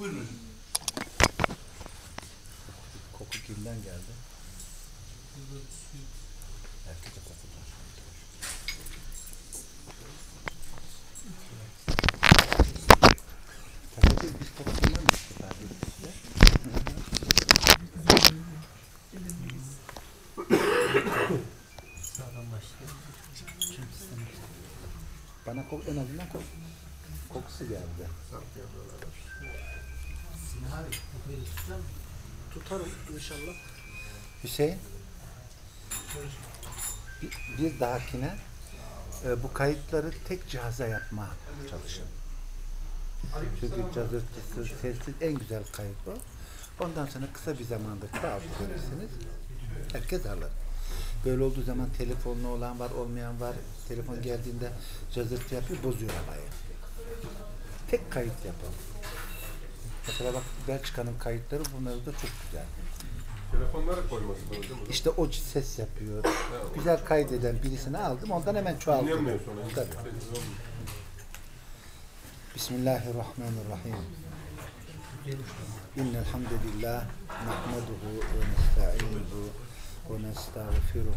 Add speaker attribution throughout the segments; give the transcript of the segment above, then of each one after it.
Speaker 1: Buyurun.
Speaker 2: Koku kimden geldi? Herkese kokudan. Tabii biz kokusundan mı ettik ya? Bana kok en azından kok kokusu geldi.
Speaker 3: Tutarım inşallah.
Speaker 2: Hüseyin bir, bir dahakine e, bu kayıtları tek cihaza yapma çalışın. Çünkü cazırtısı, sessiz en güzel kayıt bu. Ondan sonra kısa bir zamanda kağıt verirsiniz. Herkes alır. Böyle olduğu zaman telefonlu olan var, olmayan var. Telefon geldiğinde cazırtı yapıyor, bozuyor havayı. Tek kayıt yapalım. Mesela bak Belçika'nın kayıtları bunları da çok güzel.
Speaker 4: Telefonlara koyması lazım?
Speaker 2: İşte o ses yapıyor. Güzel kaydeden birisini aldım. Ondan hemen
Speaker 4: sonra.
Speaker 2: Tabii. Bismillahirrahmanirrahim. İnnel hamdelellahi nahmeduhu ve nesta'inuhu ve nestağfiruh.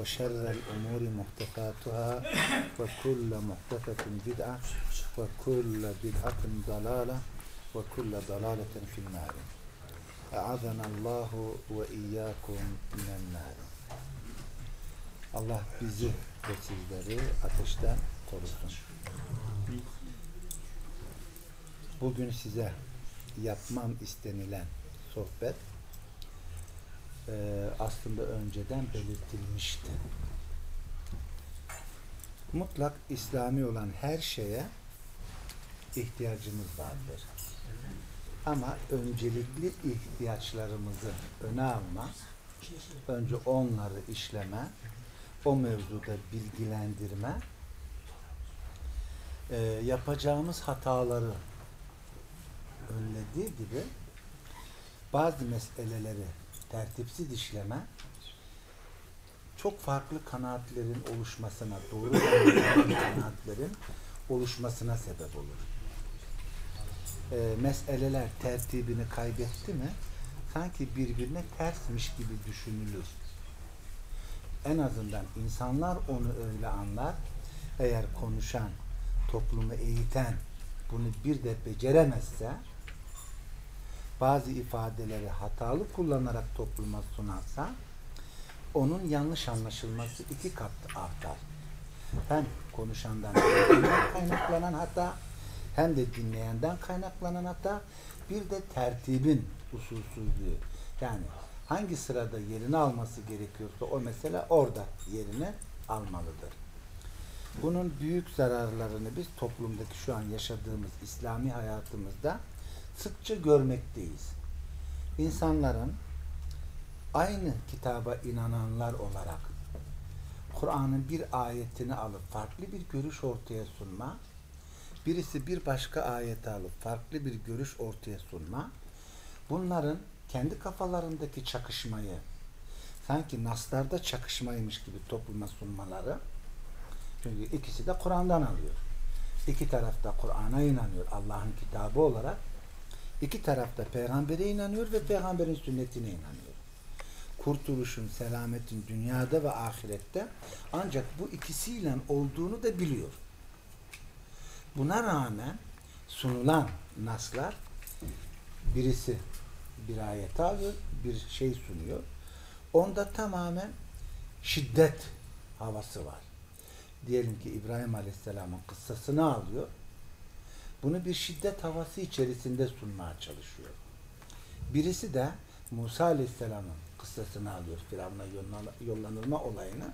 Speaker 2: وشر الأمور محدثاتها وكل محدثة بدعة وكل بدعة ضلالة وكل ضلالة في النار أعاذنا الله وإياكم من النار Allah bizi ve sizleri ateşten korusun. Bugün size yapmam istenilen sohbet eee, aslında önceden belirtilmişti. Mutlak İslami olan her şeye ihtiyacımız vardır. Ama öncelikli ihtiyaçlarımızı öne alma, önce onları işleme, o mevzuda bilgilendirme, e, yapacağımız hataları önlediği gibi bazı meseleleri tertipsiz işleme, çok farklı kanaatlerin oluşmasına, doğru kanaatlerin oluşmasına sebep olur e, meseleler tertibini kaybetti mi sanki birbirine tersmiş gibi düşünülür. En azından insanlar onu öyle anlar. Eğer konuşan, toplumu eğiten bunu bir de beceremezse bazı ifadeleri hatalı kullanarak topluma sunarsa onun yanlış anlaşılması iki kat artar. Hem konuşandan kaynaklanan hata hem de dinleyenden kaynaklanan hata bir de tertibin usulsüzlüğü. Yani hangi sırada yerini alması gerekiyorsa o mesele orada yerini almalıdır. Bunun büyük zararlarını biz toplumdaki şu an yaşadığımız İslami hayatımızda sıkça görmekteyiz. İnsanların aynı kitaba inananlar olarak Kur'an'ın bir ayetini alıp farklı bir görüş ortaya sunma, birisi bir başka ayeti alıp farklı bir görüş ortaya sunma, bunların kendi kafalarındaki çakışmayı sanki naslarda çakışmaymış gibi topluma sunmaları çünkü ikisi de Kur'an'dan alıyor. İki tarafta Kur'an'a inanıyor Allah'ın kitabı olarak. İki tarafta peygambere inanıyor ve peygamberin sünnetine inanıyor. Kurtuluşun, selametin dünyada ve ahirette ancak bu ikisiyle olduğunu da biliyor. Buna rağmen sunulan naslar birisi bir ayet alıyor, bir şey sunuyor. Onda tamamen şiddet havası var. Diyelim ki İbrahim Aleyhisselam'ın kıssasını alıyor. Bunu bir şiddet havası içerisinde sunmaya çalışıyor. Birisi de Musa Aleyhisselam'ın kıssasını alıyor. Firavun'a yollanılma olayını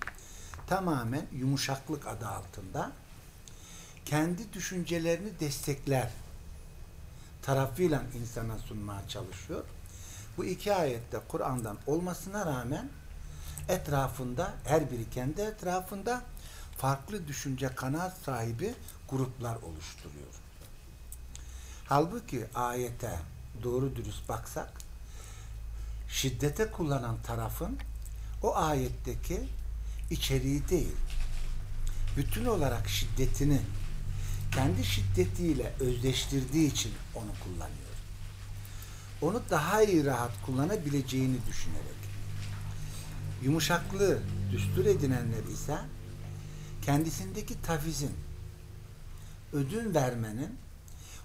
Speaker 2: tamamen yumuşaklık adı altında kendi düşüncelerini destekler. tarafıyla insana sunmaya çalışıyor. Bu iki ayette Kur'an'dan olmasına rağmen etrafında her biri kendi etrafında farklı düşünce kanaat sahibi gruplar oluşturuyor. Halbuki ayete doğru dürüst baksak şiddete kullanan tarafın o ayetteki içeriği değil, bütün olarak şiddetini kendi şiddetiyle özdeştirdiği için onu kullanıyor. Onu daha iyi rahat kullanabileceğini düşünerek. Yumuşaklığı düstur edinenler ise kendisindeki tavizin, ödün vermenin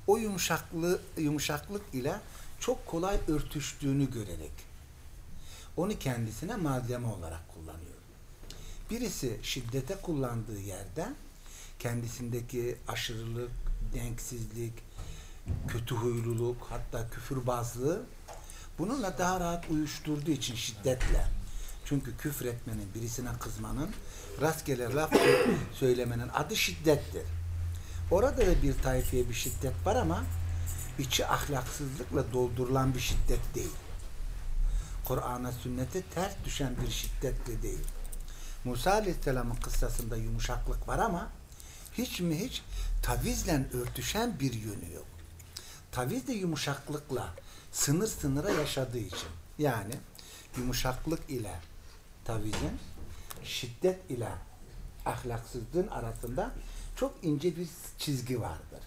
Speaker 2: o yumuşaklığı, yumuşaklık ile çok kolay örtüştüğünü görerek onu kendisine malzeme olarak kullanıyor. Birisi şiddete kullandığı yerde kendisindeki aşırılık, denksizlik, kötü huyluluk, hatta küfürbazlığı bununla daha rahat uyuşturduğu için şiddetle. Çünkü küfretmenin, birisine kızmanın, rastgele laf söylemenin adı şiddettir. Orada da bir tayfaya bir şiddet var ama içi ahlaksızlıkla doldurulan bir şiddet değil. Kur'an'a, sünnete ters düşen bir şiddet de değil. Musa Aleyhisselam'ın kıssasında yumuşaklık var ama hiç mi hiç tavizle örtüşen bir yönü yok. Taviz de yumuşaklıkla sınır sınıra yaşadığı için. Yani yumuşaklık ile tavizin, şiddet ile ahlaksızlığın arasında çok ince bir çizgi vardır.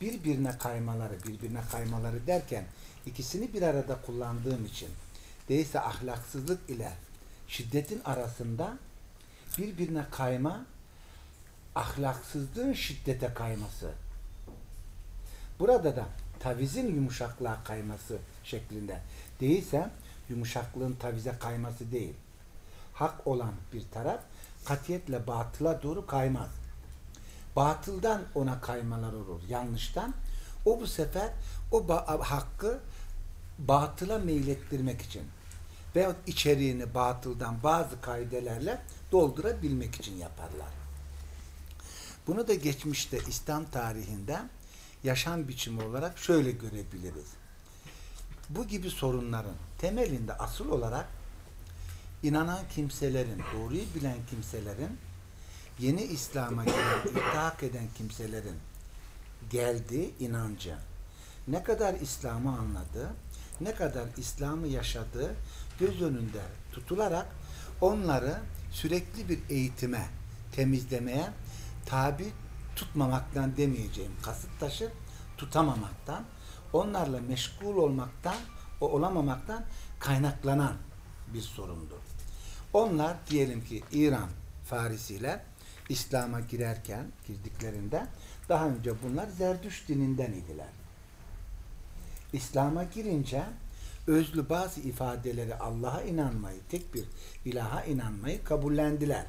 Speaker 2: Birbirine kaymaları, birbirine kaymaları derken ikisini bir arada kullandığım için değilse ahlaksızlık ile şiddetin arasında birbirine kayma ahlaksızlığın şiddete kayması. Burada da tavizin yumuşaklığa kayması şeklinde değilse yumuşaklığın tavize kayması değil. Hak olan bir taraf katiyetle batıla doğru kaymaz. Batıldan ona kaymalar olur. Yanlıştan. O bu sefer o hakkı batıla meylettirmek için veyahut içeriğini batıldan bazı kaidelerle doldurabilmek için yaparlar. Bunu da geçmişte İslam tarihinde yaşam biçimi olarak şöyle görebiliriz. Bu gibi sorunların temelinde asıl olarak inanan kimselerin, doğruyu bilen kimselerin, yeni İslam'a giren, iltihak eden kimselerin geldiği inancı, ne kadar İslam'ı anladı, ne kadar İslam'ı yaşadığı göz önünde tutularak onları sürekli bir eğitime, temizlemeye tabi tutmamaktan demeyeceğim. Kasıt taşı tutamamaktan, onlarla meşgul olmaktan, o olamamaktan kaynaklanan bir sorundur. Onlar diyelim ki İran Farisiler İslam'a girerken, girdiklerinde daha önce bunlar Zerdüş dininden idiler. İslam'a girince özlü bazı ifadeleri Allah'a inanmayı, tek bir ilaha inanmayı kabullendiler.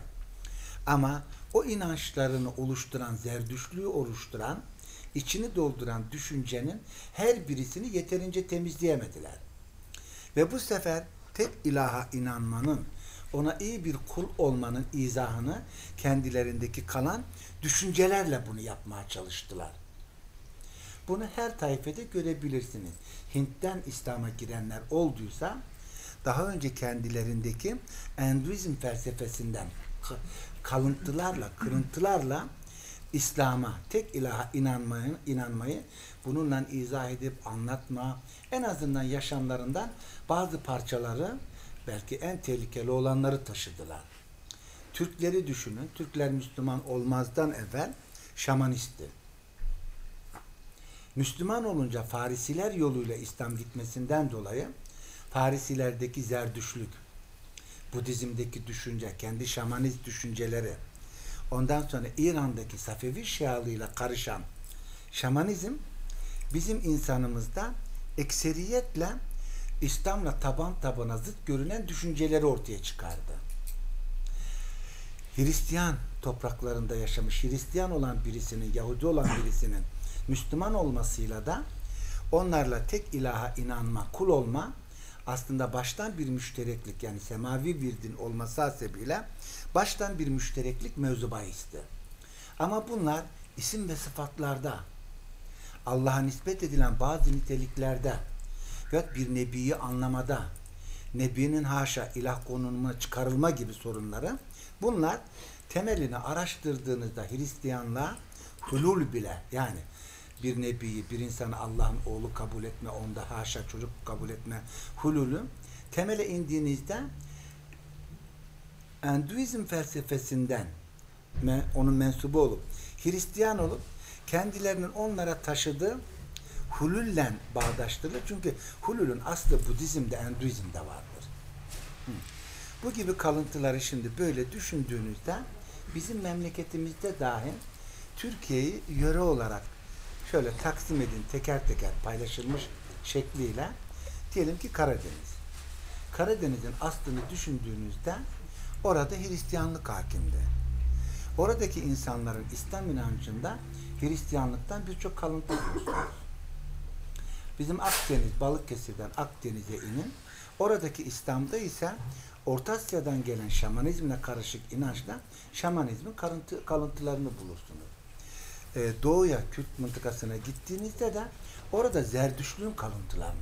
Speaker 2: Ama o inançlarını oluşturan, zerdüşlüğü oluşturan, içini dolduran düşüncenin her birisini yeterince temizleyemediler. Ve bu sefer tek ilaha inanmanın, ona iyi bir kul olmanın izahını kendilerindeki kalan düşüncelerle bunu yapmaya çalıştılar. Bunu her tayfede görebilirsiniz. Hint'ten İslam'a girenler olduysa daha önce kendilerindeki Enduizm felsefesinden kalıntılarla, kırıntılarla İslam'a, tek ilaha inanmayı, inanmayı bununla izah edip anlatma, en azından yaşamlarından bazı parçaları belki en tehlikeli olanları taşıdılar. Türkleri düşünün. Türkler Müslüman olmazdan evvel şamanistti. Müslüman olunca Farisiler yoluyla İslam gitmesinden dolayı Farisilerdeki zerdüşlük, Budizm'deki düşünce, kendi şamanist düşünceleri, ondan sonra İran'daki Safevi Şialığıyla karışan şamanizm bizim insanımızda ekseriyetle İslam'la taban tabana zıt görünen düşünceleri ortaya çıkardı. Hristiyan topraklarında yaşamış, Hristiyan olan birisinin, Yahudi olan birisinin Müslüman olmasıyla da onlarla tek ilaha inanma, kul olma aslında baştan bir müştereklik yani semavi bir din olması hasebiyle baştan bir müştereklik mevzu bahisti. Ama bunlar isim ve sıfatlarda Allah'a nispet edilen bazı niteliklerde ve bir nebiyi anlamada, nebinin haşa ilah konumuna çıkarılma gibi sorunları bunlar temelini araştırdığınızda Hristiyanlığa hulul bile yani bir nebiyi, bir insanı Allah'ın oğlu kabul etme, onda haşa çocuk kabul etme hululü temele indiğinizde Enduizm felsefesinden onun mensubu olup Hristiyan olup kendilerinin onlara taşıdığı hulülle bağdaştırılır. Çünkü hulülün aslı Budizm'de, Enduizm'de vardır. Hı. Bu gibi kalıntıları şimdi böyle düşündüğünüzde bizim memleketimizde dahi Türkiye'yi yöre olarak şöyle taksim edin teker teker paylaşılmış şekliyle diyelim ki Karadeniz. Karadeniz'in aslını düşündüğünüzde orada Hristiyanlık hakimdi. Oradaki insanların İslam inancında Hristiyanlıktan birçok kalıntı bulursunuz. Bizim Akdeniz, Balıkesir'den Akdeniz'e inin. Oradaki İslam'da ise Orta Asya'dan gelen şamanizmle karışık inançla şamanizmin kalıntı, kalıntılarını bulursunuz. Ee, doğuya, Kürt mıntıkasına gittiğinizde de orada Zerdüşlüğün kalıntılarını.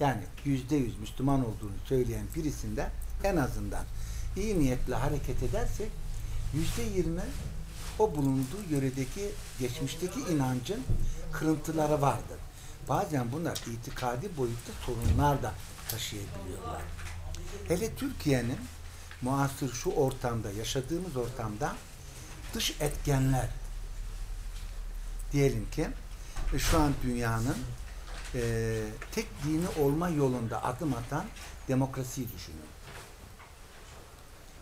Speaker 2: Yani yüzde yüz Müslüman olduğunu söyleyen birisinde en azından iyi niyetle hareket edersek yüzde yirmi o bulunduğu yöredeki geçmişteki inancın kırıntıları vardır. Bazen bunlar itikadi boyutta sorunlar da taşıyabiliyorlar. Hele Türkiye'nin muasır şu ortamda, yaşadığımız ortamda dış etkenler diyelim ki e, şu an dünyanın e, tek dini olma yolunda adım atan demokrasiyi düşünün.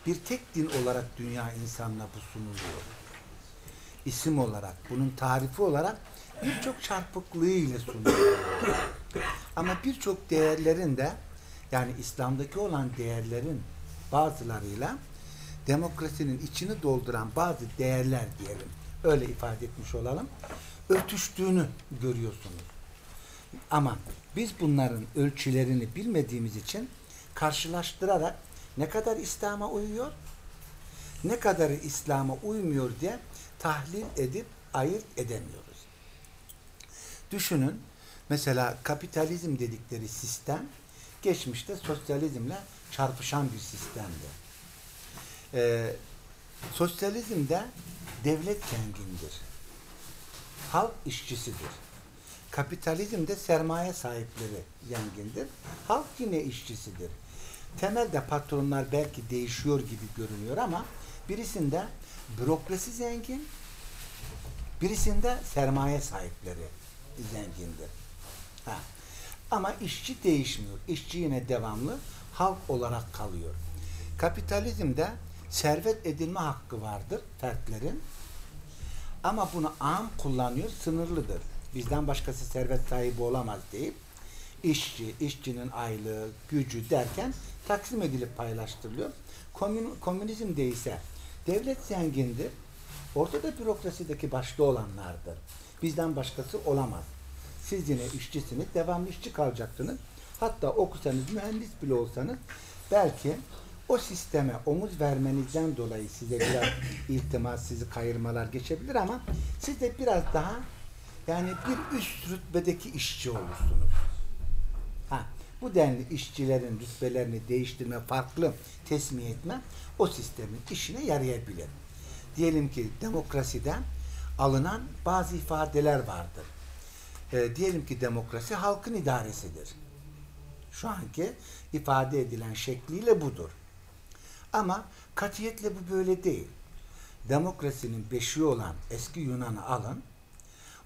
Speaker 2: Bir tek din olarak dünya insanına bu sunuluyor. İsim olarak, bunun tarifi olarak birçok çarpıklığı ile sunuluyor. Ama birçok değerlerin de yani İslam'daki olan değerlerin bazılarıyla demokrasinin içini dolduran bazı değerler diyelim. Öyle ifade etmiş olalım. Örtüştüğünü görüyorsunuz. Ama biz bunların ölçülerini bilmediğimiz için karşılaştırarak ne kadar İslam'a uyuyor, ne kadarı İslam'a uymuyor diye tahlil edip ayırt edemiyoruz. Düşünün, mesela kapitalizm dedikleri sistem geçmişte sosyalizmle çarpışan bir sistemdi. Ee, sosyalizmde devlet zengindir. Halk işçisidir. Kapitalizmde sermaye sahipleri zengindir. Halk yine işçisidir. Temelde patronlar belki değişiyor gibi görünüyor ama birisinde bürokrasi zengin, birisinde sermaye sahipleri zengindir. Ha. Ama işçi değişmiyor. İşçi yine devamlı halk olarak kalıyor. Kapitalizmde servet edinme hakkı vardır fertlerin. Ama bunu am kullanıyor, sınırlıdır. Bizden başkası servet sahibi olamaz deyip işçi, işçinin aylığı, gücü derken taksim edilip paylaştırılıyor. Komün, komünizmde ise devlet zengindir. Ortada bürokrasideki başta olanlardır. Bizden başkası olamaz. Siz yine işçisiniz, devamlı işçi kalacaksınız. Hatta okusanız, mühendis bile olsanız belki o sisteme omuz vermenizden dolayı size biraz iltimas, sizi kayırmalar geçebilir ama siz de biraz daha yani bir üst rütbedeki işçi olursunuz. Ha, bu denli işçilerin rütbelerini değiştirme, farklı tesmiye etme o sistemin işine yarayabilir. Diyelim ki demokrasiden alınan bazı ifadeler vardır. E, diyelim ki demokrasi halkın idaresidir. Şu anki ifade edilen şekliyle budur. Ama katiyetle bu böyle değil. Demokrasinin beşiği olan eski Yunan'ı alın,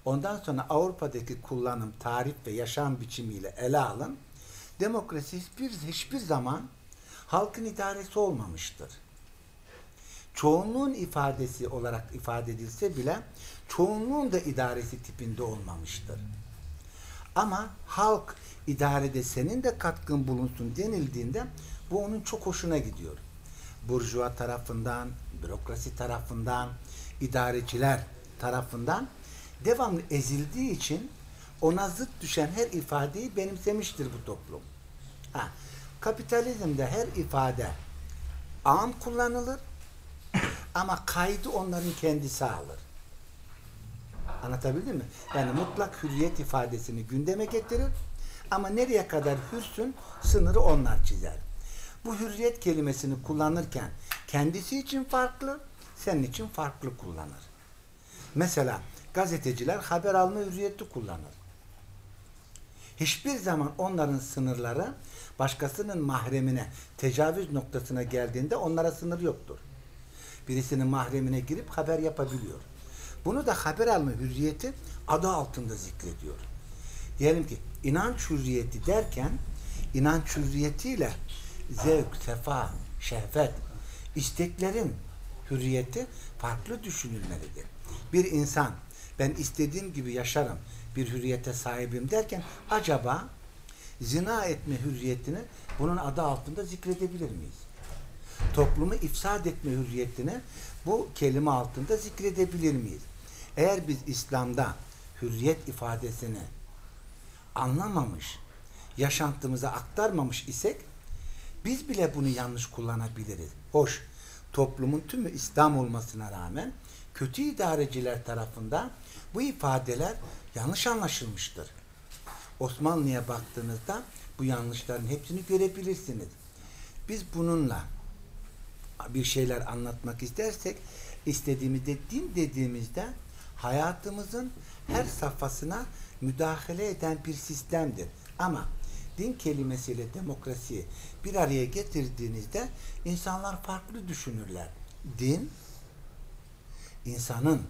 Speaker 2: ondan sonra Avrupa'daki kullanım, tarif ve yaşam biçimiyle ele alın. Demokrasi hiçbir, hiçbir zaman halkın idaresi olmamıştır. Çoğunluğun ifadesi olarak ifade edilse bile çoğunluğun da idaresi tipinde olmamıştır. Ama halk idarede senin de katkın bulunsun denildiğinde bu onun çok hoşuna gidiyor. Burjuva tarafından, bürokrasi tarafından, idareciler tarafından devamlı ezildiği için ona zıt düşen her ifadeyi benimsemiştir bu toplum. Ha, kapitalizmde her ifade an kullanılır ama kaydı onların kendisi alır. Anlatabildim mi? Yani mutlak hürriyet ifadesini gündeme getirir ama nereye kadar hürsün sınırı onlar çizer. Bu hürriyet kelimesini kullanırken kendisi için farklı, senin için farklı kullanır. Mesela gazeteciler haber alma hürriyeti kullanır. Hiçbir zaman onların sınırları başkasının mahremine, tecavüz noktasına geldiğinde onlara sınır yoktur. Birisinin mahremine girip haber yapabiliyor. Bunu da haber alma hürriyeti adı altında zikrediyor. Diyelim ki inanç hürriyeti derken inanç hürriyetiyle zevk, sefa, şehvet, isteklerin hürriyeti farklı düşünülmelidir. Bir insan ben istediğim gibi yaşarım, bir hürriyete sahibim derken acaba zina etme hürriyetini bunun adı altında zikredebilir miyiz? Toplumu ifsad etme hürriyetini bu kelime altında zikredebilir miyiz? Eğer biz İslam'da hürriyet ifadesini anlamamış, yaşantımıza aktarmamış isek biz bile bunu yanlış kullanabiliriz. Hoş, toplumun tümü İslam olmasına rağmen kötü idareciler tarafından bu ifadeler yanlış anlaşılmıştır. Osmanlı'ya baktığınızda bu yanlışların hepsini görebilirsiniz. Biz bununla bir şeyler anlatmak istersek istediğimizde din dediğimizde hayatımızın her safhasına müdahale eden bir sistemdir. Ama din kelimesiyle demokrasiyi bir araya getirdiğinizde insanlar farklı düşünürler. Din insanın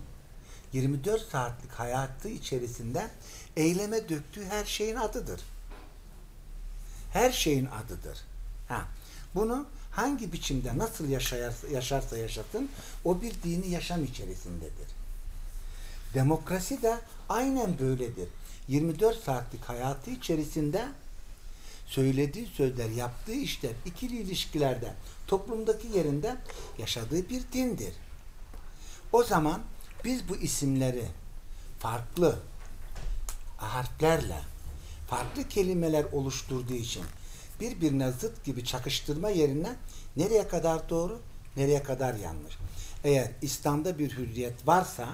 Speaker 2: 24 saatlik hayatı içerisinde eyleme döktüğü her şeyin adıdır. Her şeyin adıdır. Ha, bunu hangi biçimde nasıl yaşayarsa, yaşarsa yaşasın o bir dini yaşam içerisindedir. Demokrasi de aynen böyledir. 24 saatlik hayatı içerisinde söylediği sözler, yaptığı işler, ikili ilişkilerde, toplumdaki yerinde yaşadığı bir dindir. O zaman biz bu isimleri farklı harflerle, farklı kelimeler oluşturduğu için birbirine zıt gibi çakıştırma yerine nereye kadar doğru, nereye kadar yanlış. Eğer İslam'da bir hürriyet varsa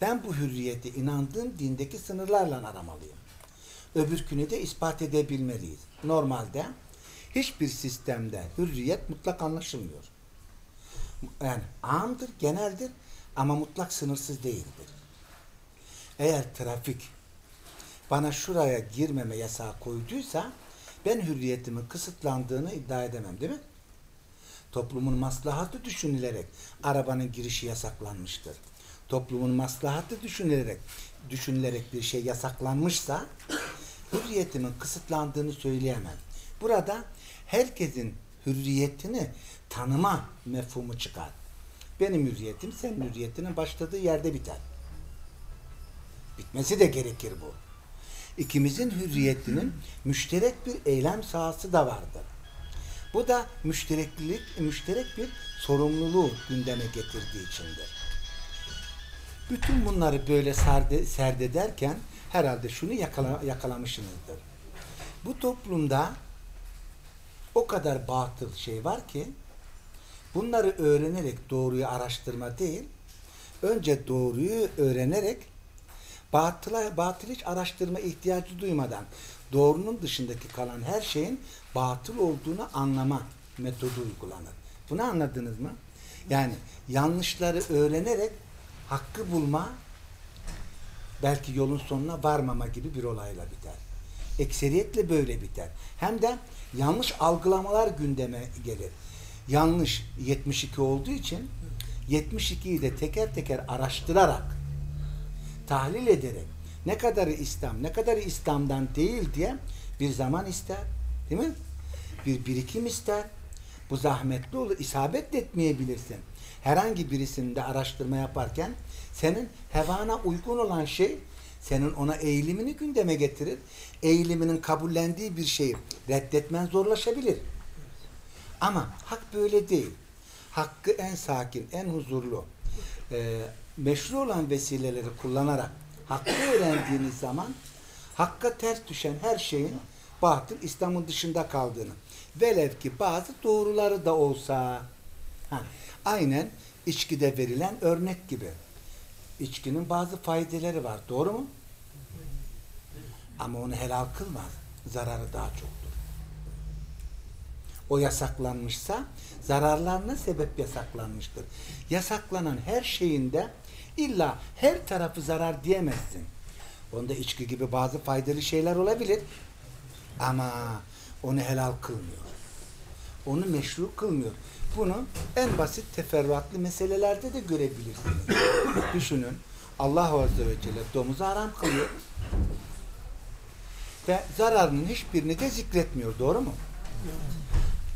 Speaker 2: ben bu hürriyeti inandığım dindeki sınırlarla aramalıyım. Öbürkünü de ispat edebilmeliyiz. Normalde hiçbir sistemde hürriyet mutlak anlaşılmıyor. Yani amdır, geneldir ama mutlak sınırsız değildir. Eğer trafik bana şuraya girmeme yasağı koyduysa ben hürriyetimin kısıtlandığını iddia edemem değil mi? Toplumun maslahatı düşünülerek arabanın girişi yasaklanmıştır. Toplumun maslahatı düşünülerek düşünülerek bir şey yasaklanmışsa hürriyetimin kısıtlandığını söyleyemem. Burada herkesin hürriyetini tanıma mefhumu çıkar. Benim hürriyetim senin hürriyetinin başladığı yerde biter. Bitmesi de gerekir bu. İkimizin hürriyetinin müşterek bir eylem sahası da vardır. Bu da müştereklik, müşterek bir sorumluluğu gündeme getirdiği içindir. Bütün bunları böyle serde, serdederken herhalde şunu yakala, yakalamışsınızdır. Bu toplumda o kadar batıl şey var ki bunları öğrenerek doğruyu araştırma değil, önce doğruyu öğrenerek batıla, batıl hiç araştırma ihtiyacı duymadan doğrunun dışındaki kalan her şeyin batıl olduğunu anlama metodu uygulanır. Bunu anladınız mı? Yani yanlışları öğrenerek hakkı bulma belki yolun sonuna varmama gibi bir olayla biter. Ekseriyetle böyle biter. Hem de yanlış algılamalar gündeme gelir. Yanlış 72 olduğu için 72'yi de teker teker araştırarak tahlil ederek ne kadarı İslam, ne kadarı İslam'dan değil diye bir zaman ister. Değil mi? Bir birikim ister. Bu zahmetli olur. İsabet etmeyebilirsin. Herhangi birisinde araştırma yaparken senin hevana uygun olan şey senin ona eğilimini gündeme getirir. Eğiliminin kabullendiği bir şeyi reddetmen zorlaşabilir. Ama hak böyle değil. Hakkı en sakin, en huzurlu, meşru olan vesileleri kullanarak hakkı öğrendiğiniz zaman hakka ters düşen her şeyin batıl İslam'ın dışında kaldığını velev ki bazı doğruları da olsa ha, aynen içkide verilen örnek gibi İçkinin bazı faydeleri var. Doğru mu? Ama onu helal kılmaz. Zararı daha çoktur. O yasaklanmışsa zararlarına sebep yasaklanmıştır. Yasaklanan her şeyinde illa her tarafı zarar diyemezsin. Onda içki gibi bazı faydalı şeyler olabilir. Ama onu helal kılmıyor. Onu meşru kılmıyor. Bunu en basit teferruatlı meselelerde de görebilirsiniz. Düşünün. Allah Azze ve Celle domuzu haram kılıyor. Ve zararının hiçbirini de zikretmiyor. Doğru mu?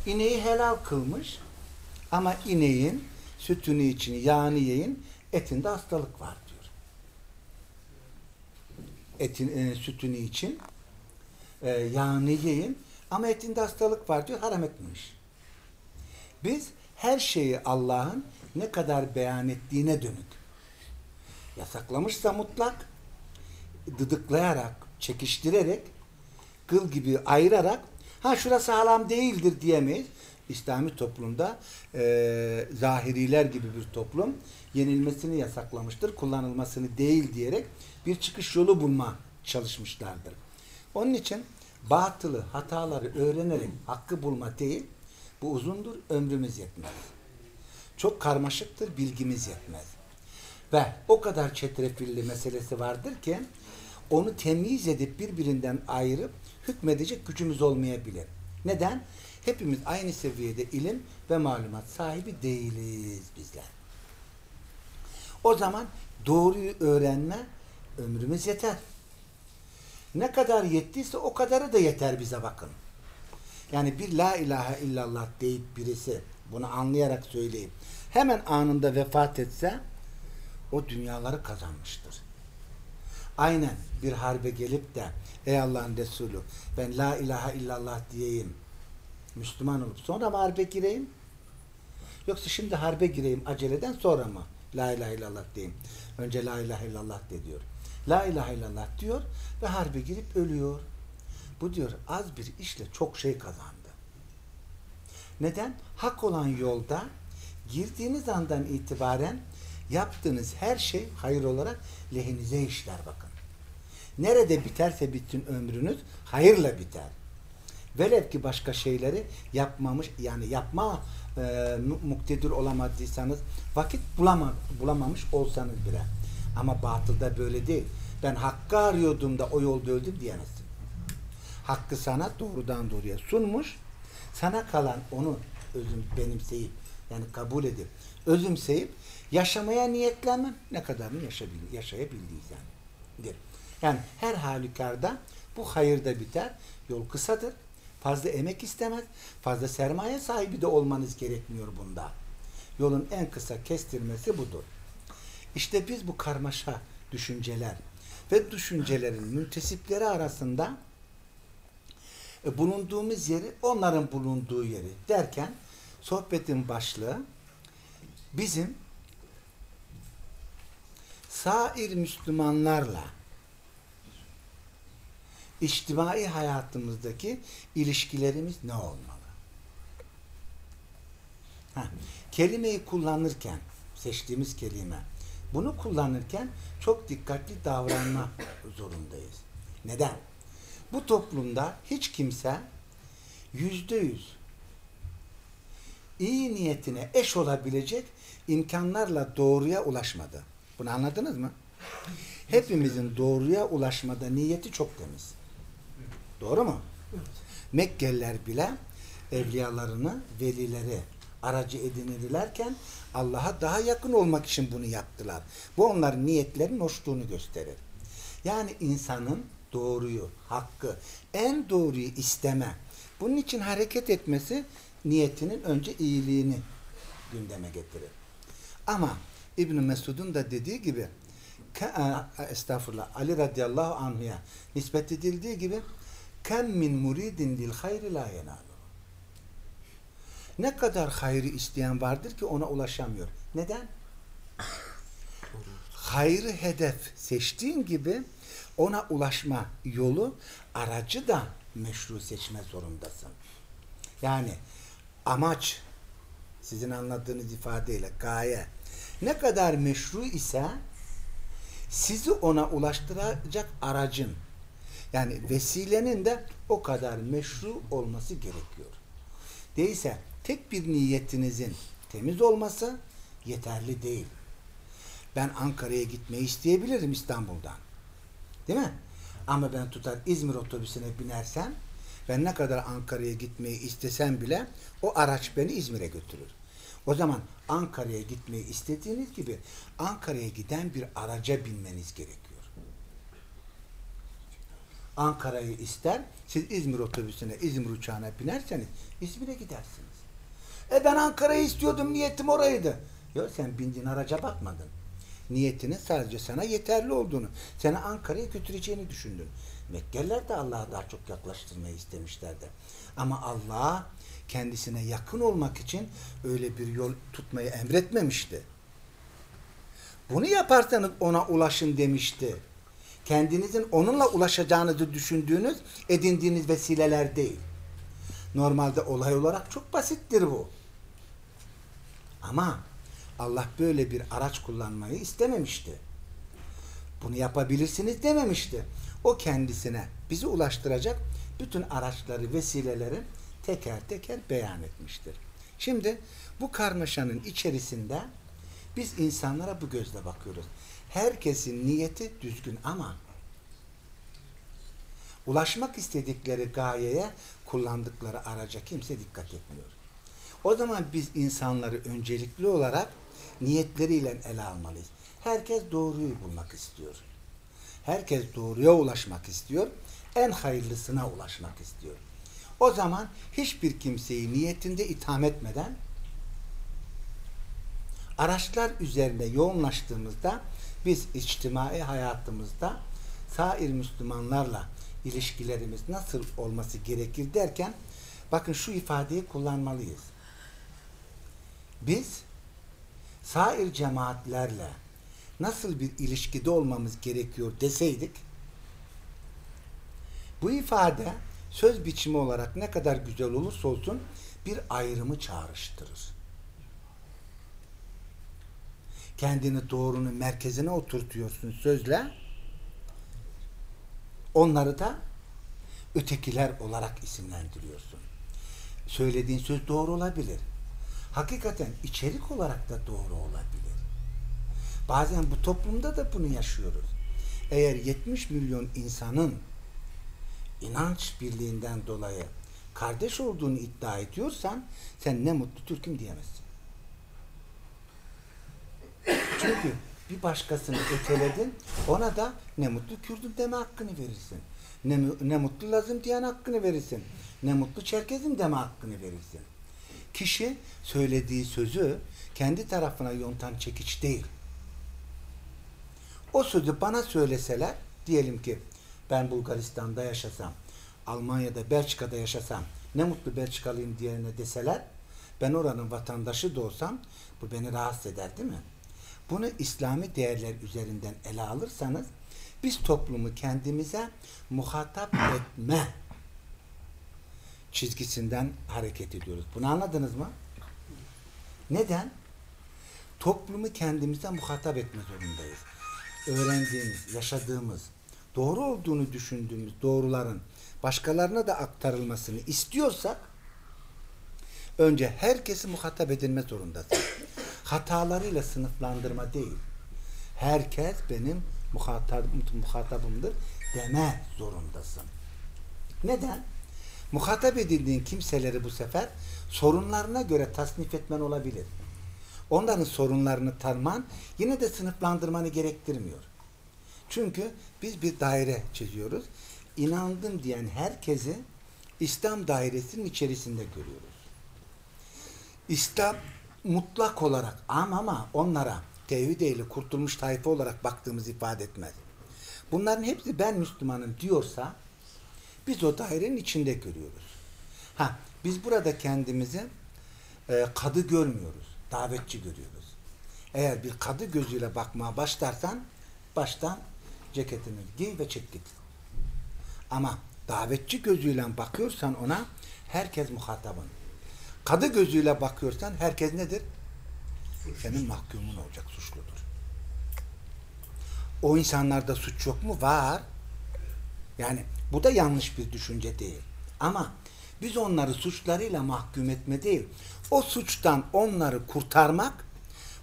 Speaker 2: İneği helal kılmış ama ineğin sütünü için, yağını yiyin, etinde hastalık var diyor. Etin, e, sütünü için, e, yağını yiyin ama etinde hastalık var diyor, haram etmemiş. Biz her şeyi Allah'ın ne kadar beyan ettiğine dönük. Yasaklamışsa mutlak, dıdıklayarak, çekiştirerek, kıl gibi ayırarak, ha şurası haram değildir diyemeyiz. İslami toplumda e, zahiriler gibi bir toplum yenilmesini yasaklamıştır, kullanılmasını değil diyerek bir çıkış yolu bulma çalışmışlardır. Onun için batılı, hataları öğrenerek hakkı bulma değil, bu uzundur, ömrümüz yetmez. Çok karmaşıktır, bilgimiz yetmez. Ve o kadar çetrefilli meselesi vardır ki onu temyiz edip birbirinden ayırıp hükmedecek gücümüz olmayabilir. Neden? Hepimiz aynı seviyede ilim ve malumat sahibi değiliz bizler. O zaman doğruyu öğrenme ömrümüz yeter. Ne kadar yettiyse o kadarı da yeter bize bakın. Yani bir la ilahe illallah deyip birisi bunu anlayarak söyleyip hemen anında vefat etse o dünyaları kazanmıştır. Aynen bir harbe gelip de ey Allah'ın Resulü ben la ilahe illallah diyeyim Müslüman olup sonra mı harbe gireyim? Yoksa şimdi harbe gireyim aceleden sonra mı? La ilahe illallah diyeyim. Önce la ilahe illallah de diyor. La ilahe illallah diyor ve harbe girip ölüyor. Bu diyor az bir işle çok şey kazandı. Neden? Hak olan yolda girdiğiniz andan itibaren yaptığınız her şey hayır olarak lehinize işler bakın. Nerede biterse bitsin ömrünüz hayırla biter. Velev ki başka şeyleri yapmamış yani yapma e, muktedir olamadıysanız vakit bulama, bulamamış olsanız bile. Ama batılda böyle değil. Ben hakkı arıyordum da o yolda öldüm diyemezsin. Hakkı sana doğrudan doğruya sunmuş. Sana kalan onu özüm benimseyip yani kabul edip özümseyip yaşamaya niyetlenmem ne kadarını yaşayabil, yaşayabildiysen. Yani her halükarda bu hayırda biter. Yol kısadır. Fazla emek istemez. Fazla sermaye sahibi de olmanız gerekmiyor bunda. Yolun en kısa kestirmesi budur. İşte biz bu karmaşa düşünceler ve düşüncelerin müntesipleri arasında e, bulunduğumuz yeri onların bulunduğu yeri derken sohbetin başlığı bizim sair Müslümanlarla içtimai hayatımızdaki ilişkilerimiz ne olmalı? Heh, kelimeyi kullanırken seçtiğimiz kelime bunu kullanırken çok dikkatli davranma zorundayız. Neden? Bu toplumda hiç kimse yüzde yüz iyi niyetine eş olabilecek imkanlarla doğruya ulaşmadı. Bunu anladınız mı? Hepimizin doğruya ulaşmada niyeti çok temiz. Doğru mu? Mekkeliler bile evliyalarını, velileri aracı edinirlerken Allah'a daha yakın olmak için bunu yaptılar. Bu onların niyetlerinin hoşluğunu gösterir. Yani insanın doğruyu, hakkı, en doğruyu isteme. Bunun için hareket etmesi niyetinin önce iyiliğini gündeme getirir. Ama İbn Mesud'un da dediği gibi estağfurullah Ali radıyallahu anhu'ya nispet edildiği gibi kem min muridin lil hayri la yenalu. Ne kadar hayrı isteyen vardır ki ona ulaşamıyor. Neden? Hayrı hedef seçtiğin gibi ona ulaşma yolu aracı da meşru seçme zorundasın. Yani amaç sizin anladığınız ifadeyle gaye ne kadar meşru ise sizi ona ulaştıracak aracın yani vesilenin de o kadar meşru olması gerekiyor. Değilse tek bir niyetinizin temiz olması yeterli değil. Ben Ankara'ya gitmeyi isteyebilirim İstanbul'dan. Değil mi? Ama ben tutar İzmir otobüsüne binersem ben ne kadar Ankara'ya gitmeyi istesem bile o araç beni İzmir'e götürür. O zaman Ankara'ya gitmeyi istediğiniz gibi Ankara'ya giden bir araca binmeniz gerekiyor. Ankara'yı ister, siz İzmir otobüsüne, İzmir uçağına binerseniz İzmir'e gidersiniz. E ben Ankara'yı istiyordum, niyetim oraydı. Yok sen bindiğin araca bakmadın. Niyetinin sadece sana yeterli olduğunu, seni Ankara'ya götüreceğini düşündün. Mekkeliler de Allah'a daha çok yaklaştırmayı istemişlerdi. Ama Allah kendisine yakın olmak için öyle bir yol tutmayı emretmemişti. Bunu yaparsanız ona ulaşın demişti. Kendinizin onunla ulaşacağınızı düşündüğünüz, edindiğiniz vesileler değil. Normalde olay olarak çok basittir bu. Ama Allah böyle bir araç kullanmayı istememişti. Bunu yapabilirsiniz dememişti. O kendisine bizi ulaştıracak bütün araçları, vesileleri teker teker beyan etmiştir. Şimdi bu karmaşanın içerisinde biz insanlara bu gözle bakıyoruz. Herkesin niyeti düzgün ama ulaşmak istedikleri gayeye kullandıkları araca kimse dikkat etmiyor. O zaman biz insanları öncelikli olarak niyetleriyle ele almalıyız. Herkes doğruyu bulmak istiyor. Herkes doğruya ulaşmak istiyor. En hayırlısına ulaşmak istiyor. O zaman hiçbir kimseyi niyetinde itham etmeden araçlar üzerine yoğunlaştığımızda biz içtimai hayatımızda sair Müslümanlarla ilişkilerimiz nasıl olması gerekir derken bakın şu ifadeyi kullanmalıyız. Biz sair cemaatlerle nasıl bir ilişkide olmamız gerekiyor deseydik bu ifade söz biçimi olarak ne kadar güzel olursa olsun bir ayrımı çağrıştırır. Kendini doğrunun merkezine oturtuyorsun sözle. Onları da ötekiler olarak isimlendiriyorsun. Söylediğin söz doğru olabilir. Hakikaten içerik olarak da doğru olabilir. Bazen bu toplumda da bunu yaşıyoruz. Eğer 70 milyon insanın inanç birliğinden dolayı kardeş olduğunu iddia ediyorsan sen ne mutlu Türk'üm diyemezsin. Çünkü bir başkasını öteledin ona da ne mutlu Kürdüm deme hakkını verirsin. Ne, ne mutlu Lazım diyen hakkını verirsin. Ne mutlu Çerkezim deme hakkını verirsin. Kişi söylediği sözü kendi tarafına yontan çekiç değil. O sözü bana söyleseler diyelim ki ben Bulgaristan'da yaşasam, Almanya'da, Belçika'da yaşasam ne mutlu Belçikalıyım diyene deseler ben oranın vatandaşı da olsam bu beni rahatsız eder değil mi? Bunu İslami değerler üzerinden ele alırsanız biz toplumu kendimize muhatap etme çizgisinden hareket ediyoruz. Bunu anladınız mı? Neden? Toplumu kendimize muhatap etme zorundayız. Öğrendiğimiz, yaşadığımız, doğru olduğunu düşündüğümüz doğruların başkalarına da aktarılmasını istiyorsak önce herkesi muhatap edilme zorundasın. Hatalarıyla sınıflandırma değil. Herkes benim muhatap, muhatabımdır deme zorundasın. Neden? Muhatap edildiğin kimseleri bu sefer sorunlarına göre tasnif etmen olabilir. Onların sorunlarını tanıman yine de sınıflandırmanı gerektirmiyor. Çünkü biz bir daire çiziyoruz. İnandım diyen herkesi İslam dairesinin içerisinde görüyoruz. İslam mutlak olarak ama ama onlara tevhid ehli kurtulmuş tayfa olarak baktığımız ifade etmez. Bunların hepsi ben Müslümanım diyorsa biz o dairenin içinde görüyoruz. Ha, biz burada kendimizi e, kadı görmüyoruz. Davetçi görüyoruz. Eğer bir kadı gözüyle bakmaya başlarsan baştan ceketini giy ve çek git. Ama davetçi gözüyle bakıyorsan ona herkes muhatabın. Kadı gözüyle bakıyorsan herkes nedir? Senin mahkumun olacak, suçludur. O insanlarda suç yok mu? Var. Yani bu da yanlış bir düşünce değil. Ama biz onları suçlarıyla mahkum etme değil. O suçtan onları kurtarmak,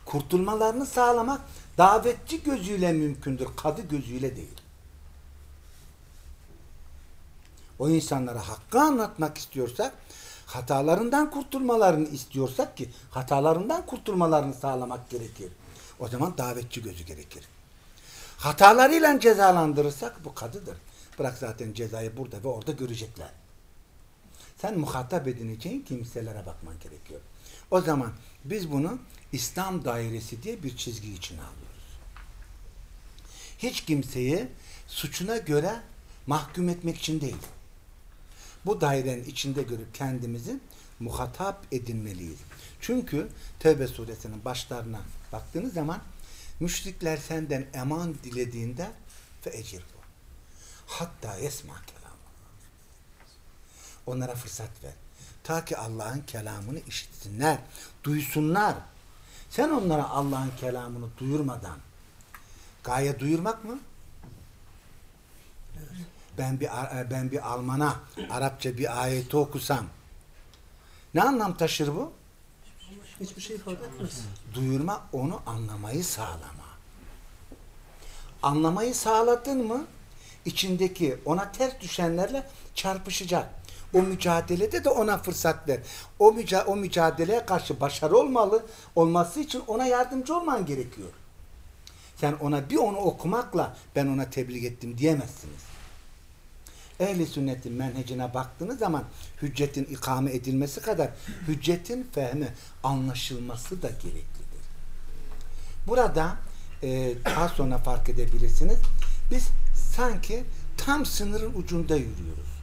Speaker 2: kurtulmalarını sağlamak davetçi gözüyle mümkündür. Kadı gözüyle değil. O insanlara hakkı anlatmak istiyorsak, hatalarından kurtulmalarını istiyorsak ki hatalarından kurtulmalarını sağlamak gerekir. O zaman davetçi gözü gerekir. Hatalarıyla cezalandırırsak bu kadıdır. Bırak zaten cezayı burada ve orada görecekler. Sen muhatap edineceğin kimselere bakman gerekiyor. O zaman biz bunu İslam dairesi diye bir çizgi içine alıyoruz. Hiç kimseyi suçuna göre mahkum etmek için değil. Bu dairenin içinde görüp kendimizi muhatap edinmeliyiz. Çünkü Tevbe suresinin başlarına baktığınız zaman müşrikler senden eman dilediğinde fe ecir bu. Hatta esma kelam. Onlara fırsat ver. Ta ki Allah'ın kelamını işitsinler, duysunlar. Sen onlara Allah'ın kelamını duyurmadan gaye duyurmak mı? Ben bir ben bir Alman'a Arapça bir ayeti okusam ne anlam taşır bu?
Speaker 3: Hiçbir şey ifade etmez.
Speaker 2: Duyurma onu anlamayı sağlama. Anlamayı sağladın mı içindeki ona ters düşenlerle çarpışacak. O mücadelede de ona fırsat ver. O, müca o mücadeleye karşı başarı olmalı. Olması için ona yardımcı olman gerekiyor. Sen ona bir onu okumakla ben ona tebliğ ettim diyemezsiniz. Ehli sünnetin menhecine baktığınız zaman hüccetin ikame edilmesi kadar hüccetin fehmi anlaşılması da gereklidir. Burada e, daha sonra fark edebilirsiniz. Biz sanki tam sınırın ucunda yürüyoruz.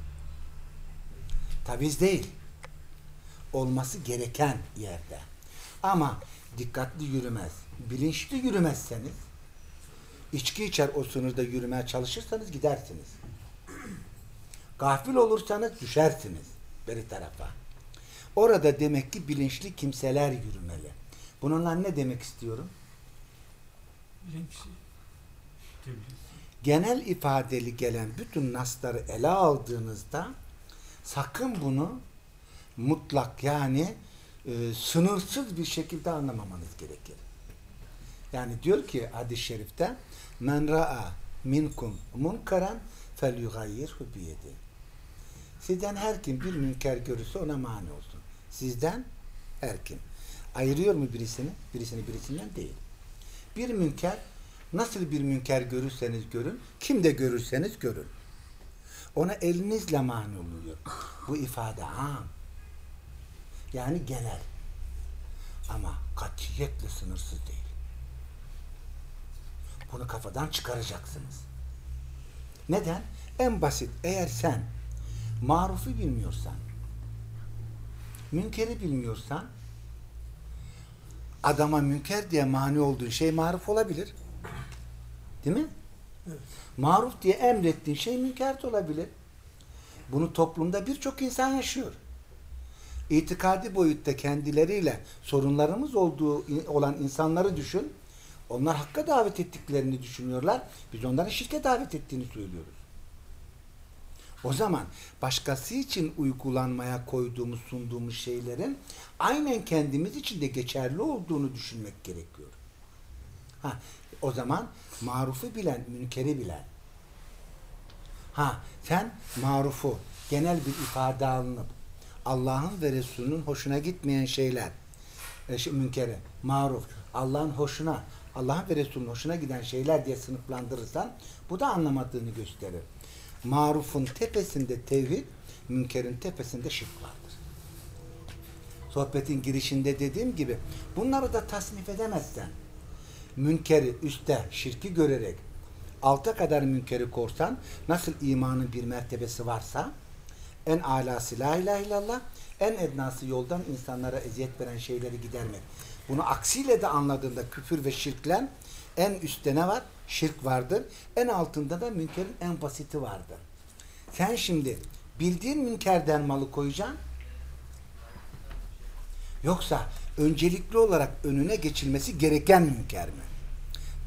Speaker 2: Taviz değil. Olması gereken yerde. Ama dikkatli yürümez, bilinçli yürümezseniz, içki içer o sınırda yürümeye çalışırsanız gidersiniz. Gafil olursanız düşersiniz beri tarafa. Orada demek ki bilinçli kimseler yürümeli. Bununla ne demek istiyorum? Genel ifadeli gelen bütün nasları ele aldığınızda sakın bunu mutlak yani e, sınırsız bir şekilde anlamamanız gerekir. Yani diyor ki hadis-i şerifte men ra'a minkum munkaran felyughayyirhu biyedi. Sizden her kim bir münker görürse ona mani olsun. Sizden her kim. Ayırıyor mu birisini? Birisini birisinden değil. Bir münker nasıl bir münker görürseniz görün, kim de görürseniz görün. Ona elinizle mani oluyor. Bu ifade am. Yani genel. Ama katiyetle sınırsız değil. Bunu kafadan çıkaracaksınız. Neden? En basit eğer sen marufu bilmiyorsan münkeri bilmiyorsan adama münker diye mani olduğun şey maruf olabilir. Değil mi?
Speaker 3: Evet.
Speaker 2: Maruf diye emrettiğin şey münker de olabilir. Bunu toplumda birçok insan yaşıyor. İtikadi boyutta kendileriyle sorunlarımız olduğu olan insanları düşün. Onlar hakka davet ettiklerini düşünüyorlar. Biz onların şirke davet ettiğini söylüyoruz. O zaman başkası için uygulanmaya koyduğumuz, sunduğumuz şeylerin aynen kendimiz için de geçerli olduğunu düşünmek gerekiyor. Ha, o zaman marufu bilen, münkeri bilen. Ha, sen marufu genel bir ifade alınıp Allah'ın ve Resulünün hoşuna gitmeyen şeyler, e, şey, münkeri, maruf, Allah'ın hoşuna, Allah'ın ve Resulünün hoşuna giden şeyler diye sınıflandırırsan bu da anlamadığını gösterir. Marufun tepesinde tevhid, münkerin tepesinde şirk vardır. Sohbetin girişinde dediğim gibi bunları da tasnif edemezsen münkeri üstte şirki görerek alta kadar münkeri korsan nasıl imanın bir mertebesi varsa en alası la ilahe illallah en ednası yoldan insanlara eziyet veren şeyleri gidermek. Bunu aksiyle de anladığında küfür ve şirklen en üstte ne var? Şirk vardır. En altında da münkerin en basiti vardır. Sen şimdi bildiğin münkerden malı koyacaksın. Yoksa öncelikli olarak önüne geçilmesi gereken münker mi?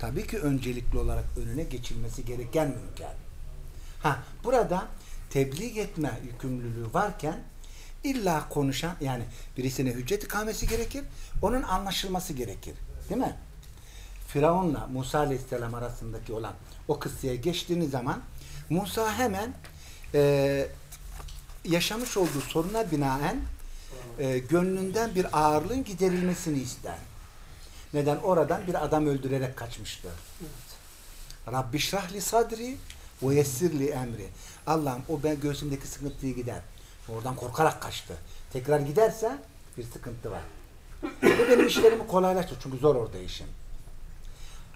Speaker 2: tabii ki öncelikli olarak önüne geçilmesi gereken münker. Ha burada tebliğ etme yükümlülüğü varken illa konuşan yani birisine hüccet ikamesi gerekir. Onun anlaşılması gerekir. Değil mi? Firavun'la Musa Aleyhisselam arasındaki olan o kıssaya geçtiğiniz zaman Musa hemen e, yaşamış olduğu soruna binaen e, gönlünden bir ağırlığın giderilmesini ister. Neden? Oradan bir adam öldürerek kaçmıştı. Rabbi şrahli sadri ve yessirli emri. Allah'ım o ben göğsümdeki sıkıntıyı gider. Oradan korkarak kaçtı. Tekrar giderse bir sıkıntı var. Ve benim işlerimi kolaylaştır. Çünkü zor orada işim.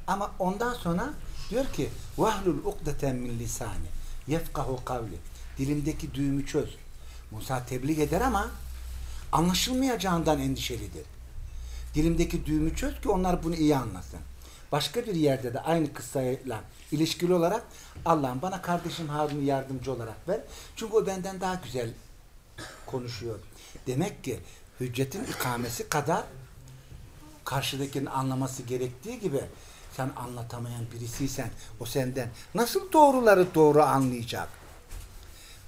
Speaker 2: Ama ondan sonra diyor ki vahlul ukdeten min lisani yefkahu kavli dilimdeki düğümü çöz. Musa tebliğ eder ama anlaşılmayacağından endişelidir. Dilimdeki düğümü çöz ki onlar bunu iyi anlasın. Başka bir yerde de aynı kıssayla ilişkili olarak Allah'ım bana kardeşim Harun'u yardımcı olarak ver. Çünkü o benden daha güzel konuşuyor. Demek ki hüccetin ikamesi kadar karşıdakinin anlaması gerektiği gibi sen anlatamayan birisiysen o senden nasıl doğruları doğru anlayacak?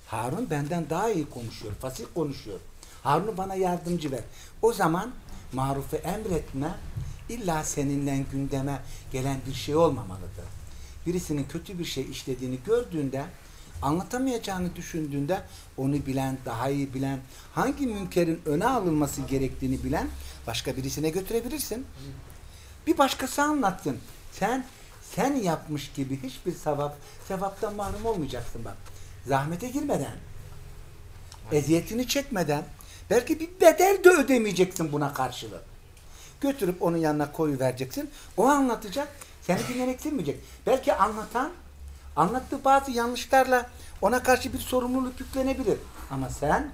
Speaker 2: Harun benden daha iyi konuşuyor, fasih konuşuyor. Harun'u bana yardımcı ver. O zaman marufu emretme illa seninle gündeme gelen bir şey olmamalıdır. Birisinin kötü bir şey işlediğini gördüğünde anlatamayacağını düşündüğünde onu bilen, daha iyi bilen, hangi münkerin öne alınması gerektiğini bilen başka birisine götürebilirsin. Bir başkası anlatsın. Sen sen yapmış gibi hiçbir sevap, sevaptan mahrum olmayacaksın bak. Zahmete girmeden, eziyetini çekmeden, belki bir bedel de ödemeyeceksin buna karşılık. Götürüp onun yanına koyu vereceksin. O anlatacak, seni dinlemek istemeyecek. Belki anlatan, anlattığı bazı yanlışlarla ona karşı bir sorumluluk yüklenebilir. Ama sen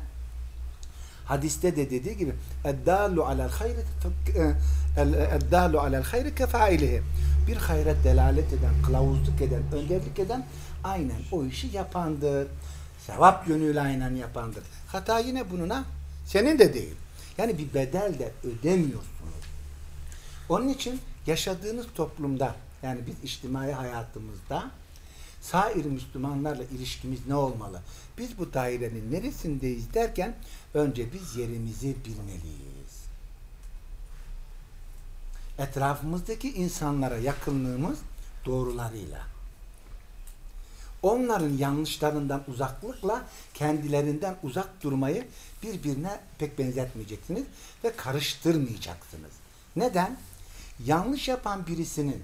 Speaker 2: hadiste de dediği gibi اَدَّالُ عَلَى الْخَيْرِ اَدَّالُ عَلَى الْخَيْرِ كَفَائِلِهِ bir hayra delalet eden, kılavuzluk eden, önderlik eden aynen o işi yapandır. Sevap yönüyle aynen yapandır. Hata yine bununa senin de değil. Yani bir bedel de ödemiyorsunuz. Onun için yaşadığınız toplumda yani biz içtimai hayatımızda sair Müslümanlarla ilişkimiz ne olmalı? Biz bu dairenin neresindeyiz derken önce biz yerimizi bilmeliyiz. Etrafımızdaki insanlara yakınlığımız doğrularıyla. Onların yanlışlarından uzaklıkla kendilerinden uzak durmayı birbirine pek benzetmeyeceksiniz ve karıştırmayacaksınız. Neden? Yanlış yapan birisinin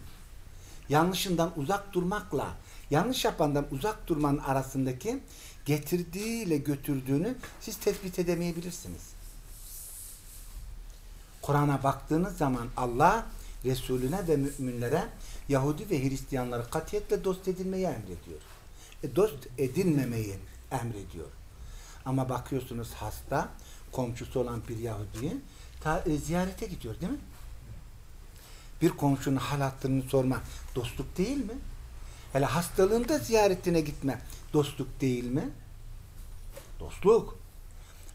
Speaker 2: yanlışından uzak durmakla yanlış yapandan uzak durmanın arasındaki getirdiğiyle götürdüğünü siz tespit edemeyebilirsiniz. Kur'an'a baktığınız zaman Allah Resulüne ve müminlere Yahudi ve Hristiyanları katiyetle dost edilmeyi emrediyor. E, dost edilmemeyi emrediyor. Ama bakıyorsunuz hasta, komşusu olan bir Yahudi'yi e, ziyarete gidiyor değil mi? Bir komşunun hal hatırını sorma dostluk değil mi? Hele hastalığında ziyaretine gitme dostluk değil mi? Dostluk.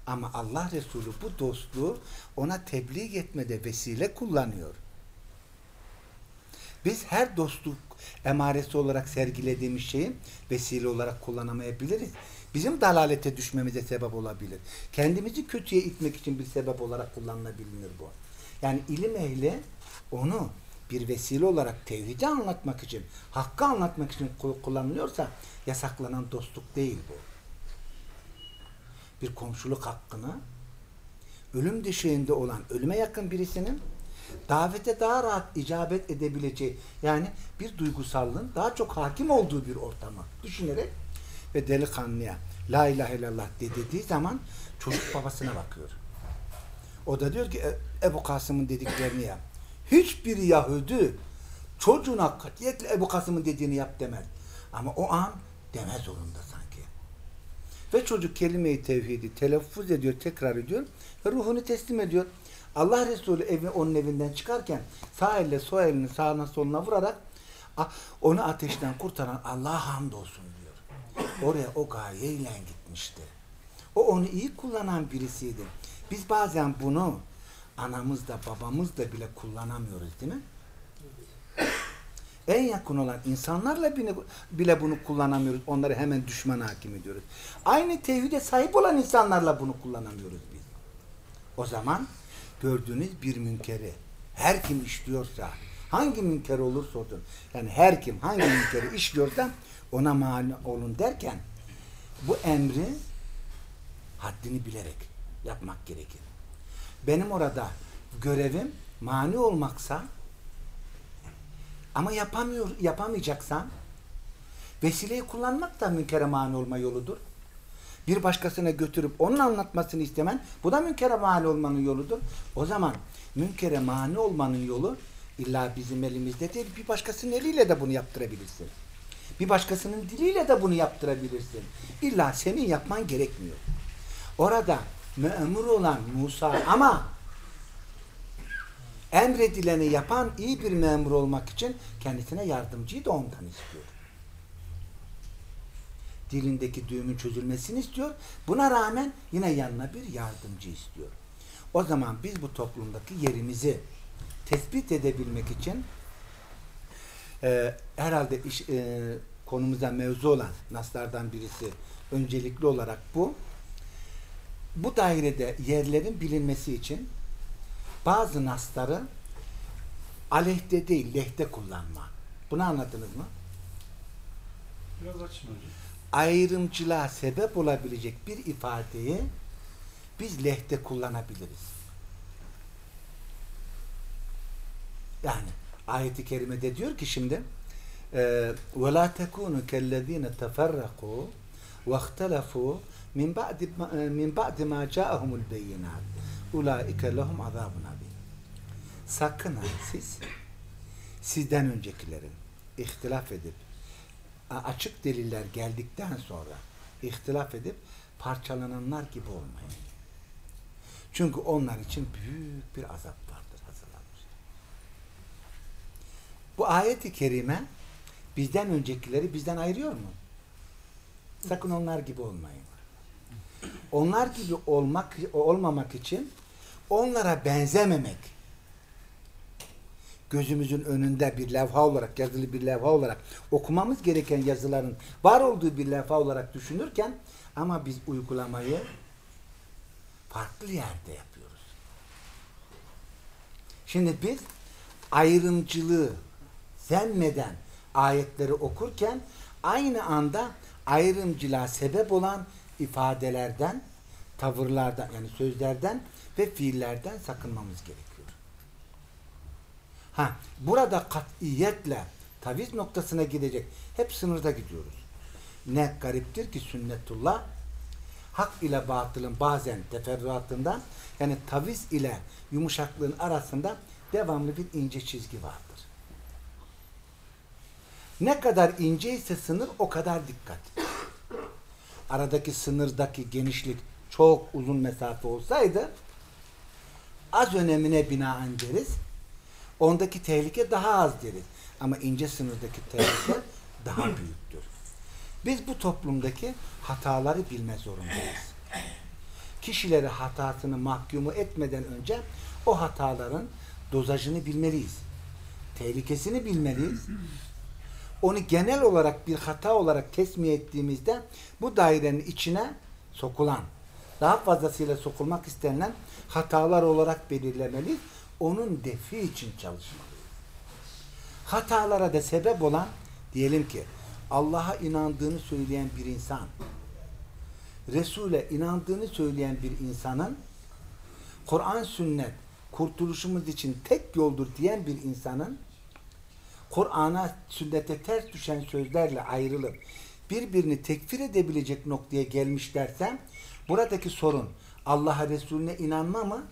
Speaker 2: Ama Allah Resulü bu dostluğu ona tebliğ etmede vesile kullanıyor. Biz her dostluk emaresi olarak sergilediğimiz şeyi vesile olarak kullanamayabiliriz. Bizim dalalete düşmemize sebep olabilir. Kendimizi kötüye itmek için bir sebep olarak kullanılabilir bu. Yani ilim ehli onu bir vesile olarak tevhidi anlatmak için, hakkı anlatmak için kullanılıyorsa yasaklanan dostluk değil bu. Bir komşuluk hakkını ölüm döşeğinde olan, ölüme yakın birisinin davete daha rahat icabet edebileceği yani bir duygusallığın daha çok hakim olduğu bir ortamı düşünerek ve delikanlıya la ilahe illallah de dediği zaman çocuk babasına bakıyor. O da diyor ki Ebu Kasım'ın dediklerini yap. Hiçbir Yahudi çocuğuna katiyetle Ebu Kasım'ın dediğini yap demez. Ama o an demez zorunda sanki. Ve çocuk kelime-i tevhidi telaffuz ediyor, tekrar ediyor ve ruhunu teslim ediyor. Allah Resulü evi onun evinden çıkarken sağ elle sol elini sağına soluna vurarak onu ateşten kurtaran Allah'a hamdolsun diyor. Oraya o gayeyle gitmişti. O onu iyi kullanan birisiydi. Biz bazen bunu anamız da babamız da bile kullanamıyoruz değil mi? En yakın olan insanlarla bile, bunu kullanamıyoruz. Onları hemen düşman hakim ediyoruz. Aynı tevhide sahip olan insanlarla bunu kullanamıyoruz biz. O zaman gördüğünüz bir münkeri her kim işliyorsa hangi münker olursa olsun yani her kim hangi münkeri işliyorsa ona mani olun derken bu emri haddini bilerek yapmak gerekir. Benim orada görevim mani olmaksa ama yapamıyor, yapamayacaksam vesileyi kullanmak da münkere mani olma yoludur. Bir başkasına götürüp onun anlatmasını istemen bu da münkere mani olmanın yoludur. O zaman münkere mani olmanın yolu illa bizim elimizde değil bir başkasının eliyle de bunu yaptırabilirsin. Bir başkasının diliyle de bunu yaptırabilirsin. İlla senin yapman gerekmiyor. Orada memur olan Musa ama emredileni yapan iyi bir memur olmak için kendisine yardımcıyı da ondan istiyor. Dilindeki düğümün çözülmesini istiyor. Buna rağmen yine yanına bir yardımcı istiyor. O zaman biz bu toplumdaki yerimizi tespit edebilmek için e, herhalde iş, e, konumuza mevzu olan naslardan birisi öncelikli olarak bu. Bu dairede yerlerin bilinmesi için bazı nasları aleyhte değil lehte kullanma. Bunu anladınız mı?
Speaker 1: Biraz açın hocam.
Speaker 2: Ayrımcılığa sebep olabilecek bir ifadeyi biz lehte kullanabiliriz. Yani ayeti kerimede diyor ki şimdi وَلَا تَكُونُ كَالَّذ۪ينَ تَفَرَّقُوا وَاخْتَلَفُوا min ba'di min ba'di ma ca'ahumul beyinat. Ulaike lehum azabun azim. Sakın ha siz sizden öncekilerin ihtilaf edip açık deliller geldikten sonra ihtilaf edip parçalananlar gibi olmayın. Çünkü onlar için büyük bir azap vardır hazırlanmış. Bu ayeti kerime bizden öncekileri bizden ayırıyor mu? Sakın onlar gibi olmayın. Onlar gibi olmak olmamak için onlara benzememek gözümüzün önünde bir levha olarak yazılı bir levha olarak okumamız gereken yazıların var olduğu bir levha olarak düşünürken ama biz uygulamayı farklı yerde yapıyoruz. Şimdi biz ayrımcılığı zemmeden ayetleri okurken aynı anda ayrımcılığa sebep olan ifadelerden, tavırlardan yani sözlerden ve fiillerden sakınmamız gerekiyor. Ha, burada katiyetle taviz noktasına gidecek. Hep sınırda gidiyoruz. Ne gariptir ki sünnetullah hak ile batılın bazen teferruatında yani taviz ile yumuşaklığın arasında devamlı bir ince çizgi vardır. Ne kadar ince ise sınır o kadar dikkat. Aradaki sınırdaki genişlik çok uzun mesafe olsaydı az önemine binaen deriz. Ondaki tehlike daha az deriz. Ama ince sınırdaki tehlike daha büyüktür. Biz bu toplumdaki hataları bilme zorundayız. Kişileri hatasını mahkumu etmeden önce o hataların dozajını bilmeliyiz. Tehlikesini bilmeliyiz. Onu genel olarak bir hata olarak tesmiye ettiğimizde bu dairenin içine sokulan, daha fazlasıyla sokulmak istenilen hatalar olarak belirlemeliyiz. Onun defi için çalışmalıyız. Hatalara da sebep olan diyelim ki Allah'a inandığını söyleyen bir insan, Resul'e inandığını söyleyen bir insanın Kur'an sünnet kurtuluşumuz için tek yoldur diyen bir insanın Kur'an'a sünnete ters düşen sözlerle ayrılıp birbirini tekfir edebilecek noktaya gelmişlerse buradaki sorun Allah'a Resulüne inanma mı?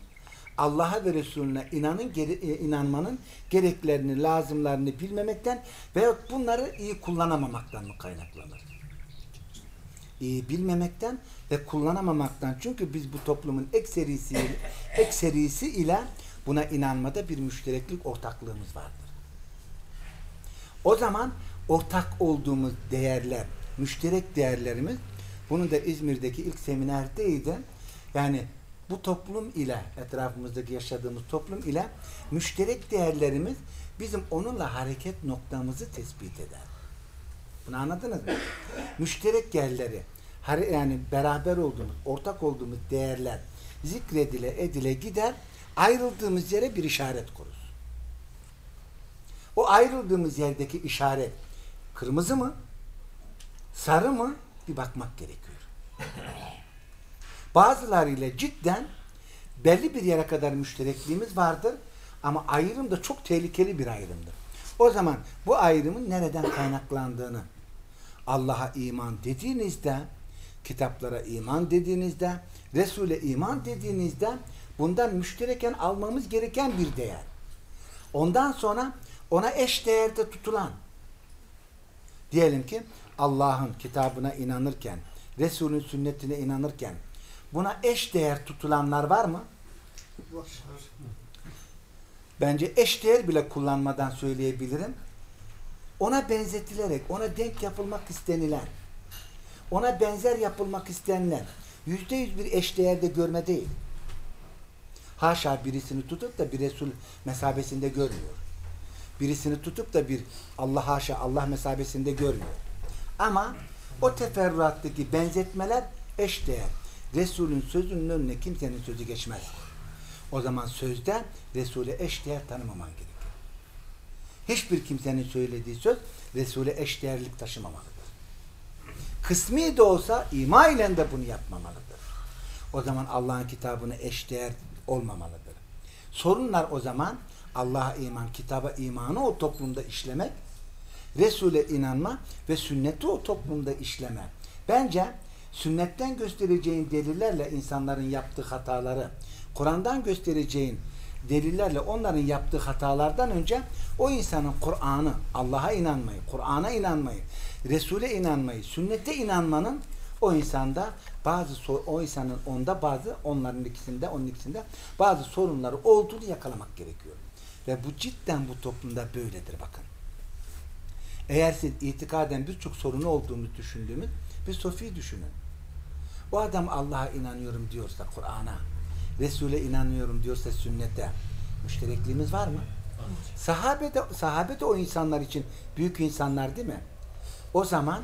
Speaker 2: Allah'a ve Resulüne inanın, gere, inanmanın gereklerini, lazımlarını bilmemekten veyahut bunları iyi kullanamamaktan mı kaynaklanır? İyi bilmemekten ve kullanamamaktan. Çünkü biz bu toplumun ekserisi, ekserisi ile buna inanmada bir müştereklik ortaklığımız vardır. O zaman ortak olduğumuz değerler, müşterek değerlerimiz, bunun da İzmir'deki ilk seminerdeydi. Yani bu toplum ile, etrafımızdaki yaşadığımız toplum ile müşterek değerlerimiz bizim onunla hareket noktamızı tespit eder. Bunu anladınız mı? Müşterek hare- yani beraber olduğumuz, ortak olduğumuz değerler zikredile edile gider, ayrıldığımız yere bir işaret kurur. O ayrıldığımız yerdeki işaret kırmızı mı? Sarı mı? Bir bakmak gerekiyor. Bazılarıyla cidden belli bir yere kadar müşterekliğimiz vardır ama ayrım da çok tehlikeli bir ayrımdır. O zaman bu ayrımın nereden kaynaklandığını Allah'a iman dediğinizde, kitaplara iman dediğinizde, Resul'e iman dediğinizde bundan müştereken almamız gereken bir değer. Ondan sonra ona eş değerde tutulan diyelim ki Allah'ın kitabına inanırken, Resul'ün sünnetine inanırken buna eş değer tutulanlar var mı?
Speaker 3: Var.
Speaker 2: Bence eş değer bile kullanmadan söyleyebilirim. Ona benzetilerek, ona denk yapılmak istenilen, ona benzer yapılmak istenilen yüzde yüz bir eş değerde görme değil. Haşa birisini tutup da bir Resul mesabesinde görmüyor. Birisini tutup da bir Allah haşa Allah mesabesinde görmüyor. Ama o teferruattaki benzetmeler eş değer. Resulün sözünün önüne kimsenin sözü geçmez. O zaman sözde Resul'e eş değer tanımaman gerekir. Hiçbir kimsenin söylediği söz Resul'e eş değerlik taşımamalıdır. Kısmi de olsa ima ile de bunu yapmamalıdır. O zaman Allah'ın kitabına eş değer olmamalıdır. Sorunlar o zaman Allah'a iman, kitaba imanı o toplumda işlemek, Resul'e inanma ve sünneti o toplumda işleme. Bence sünnetten göstereceğin delillerle insanların yaptığı hataları, Kur'an'dan göstereceğin delillerle onların yaptığı hatalardan önce o insanın Kur'an'ı, Allah'a inanmayı, Kur'an'a inanmayı, Resul'e inanmayı, sünnete inanmanın o insanda bazı o insanın onda bazı onların ikisinde onun ikisinde bazı sorunları olduğunu yakalamak gerekiyor. Ve bu cidden bu toplumda böyledir bakın. Eğer siz itikaden birçok sorunu olduğunu düşündüğümüz bir sofi düşünün. O adam Allah'a inanıyorum diyorsa Kur'an'a, Resul'e inanıyorum diyorsa sünnete müşterekliğimiz var mı? Sahabe de, sahabe de o insanlar için büyük insanlar değil mi? O zaman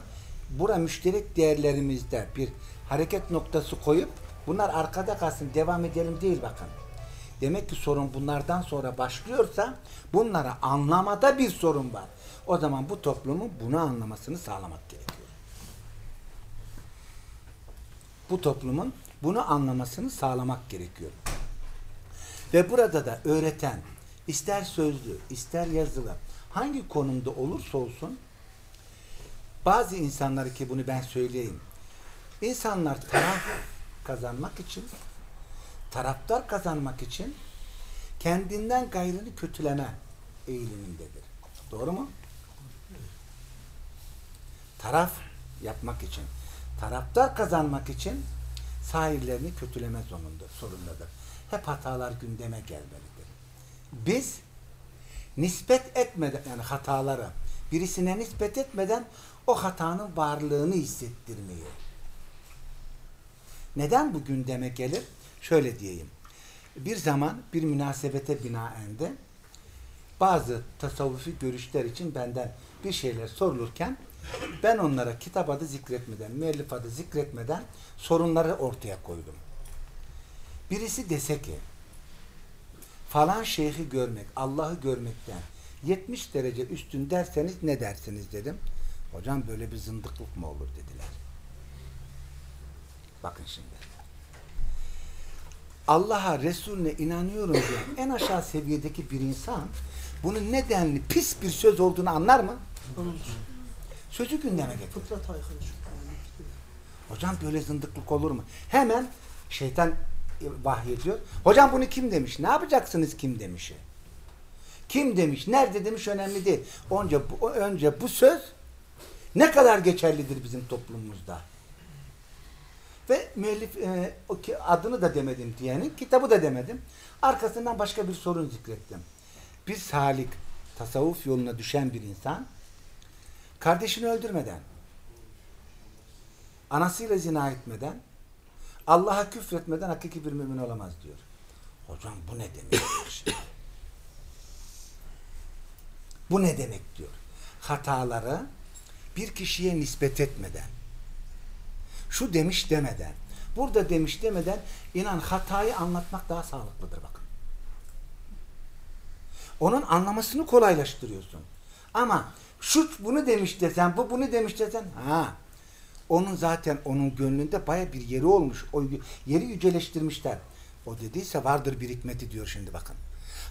Speaker 2: bura müşterek değerlerimizde bir hareket noktası koyup bunlar arkada kalsın devam edelim değil bakın. Demek ki sorun bunlardan sonra başlıyorsa bunlara anlamada bir sorun var. O zaman bu toplumun bunu anlamasını sağlamak gerekiyor. Bu toplumun bunu anlamasını sağlamak gerekiyor. Ve burada da öğreten ister sözlü, ister yazılı hangi konumda olursa olsun bazı insanları ki bunu ben söyleyeyim. İnsanlar taraf kazanmak için taraftar kazanmak için kendinden gayrını kötüleme eğilimindedir. Doğru mu? Taraf yapmak için, taraftar kazanmak için sahillerini kötüleme zorunda, sorundadır. Hep hatalar gündeme gelmelidir. Biz nispet etmeden yani hataları birisine nispet etmeden o hatanın varlığını hissettirmeyi. Neden bu gündeme gelir? Şöyle diyeyim. Bir zaman bir münasebete binaen de bazı tasavvufi görüşler için benden bir şeyler sorulurken ben onlara kitap adı zikretmeden, müellif adı zikretmeden sorunları ortaya koydum. Birisi dese ki falan şeyhi görmek, Allah'ı görmekten 70 derece üstün derseniz ne dersiniz dedim. Hocam böyle bir zındıklık mı olur dediler. Bakın şimdi. Allah'a, Resulüne inanıyorum diyen en aşağı seviyedeki bir insan bunun nedenli pis bir söz olduğunu anlar mı?
Speaker 3: Anladım.
Speaker 2: Sözü gündeme getirir.
Speaker 3: Fıtrat aykırı.
Speaker 2: Hocam böyle zındıklık olur mu? Hemen şeytan vahyediyor. Hocam bunu kim demiş? Ne yapacaksınız kim demişi? Kim demiş? Nerede demiş? Önemli değil. Önce bu, önce bu söz ne kadar geçerlidir bizim toplumumuzda? Ve müellif e, adını da demedim diyenin, kitabı da demedim. Arkasından başka bir sorun zikrettim. Bir salik, tasavvuf yoluna düşen bir insan kardeşini öldürmeden anasıyla zina etmeden, Allah'a küfretmeden hakiki bir mümin olamaz diyor. Hocam bu ne demek? Bu ne demek diyor. Hataları bir kişiye nispet etmeden, şu demiş demeden, burada demiş demeden inan hatayı anlatmak daha sağlıklıdır bakın. Onun anlamasını kolaylaştırıyorsun. Ama şu bunu demiş desen, bu bunu demiş desen, ha onun zaten onun gönlünde baya bir yeri olmuş. O yeri yüceleştirmişler. O dediyse vardır bir hikmeti diyor şimdi bakın.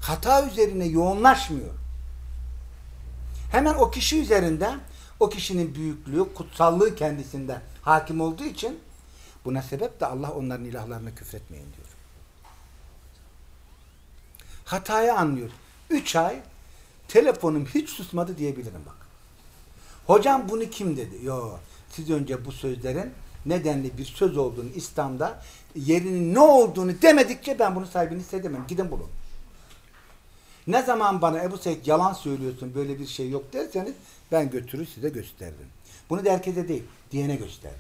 Speaker 2: Hata üzerine yoğunlaşmıyor. Hemen o kişi üzerinde o kişinin büyüklüğü, kutsallığı kendisinde hakim olduğu için buna sebep de Allah onların ilahlarına küfretmeyin diyor. Hatayı anlıyor. Üç ay telefonum hiç susmadı diyebilirim bak. Hocam bunu kim dedi? Yo, siz önce bu sözlerin nedenli bir söz olduğunu İslam'da yerinin ne olduğunu demedikçe ben bunun sahibini hissedemem. Gidin bulun. Ne zaman bana Ebu Said yalan söylüyorsun böyle bir şey yok derseniz ben götürür size gösteririm. Bunu da herkese değil, diyene gösteririm.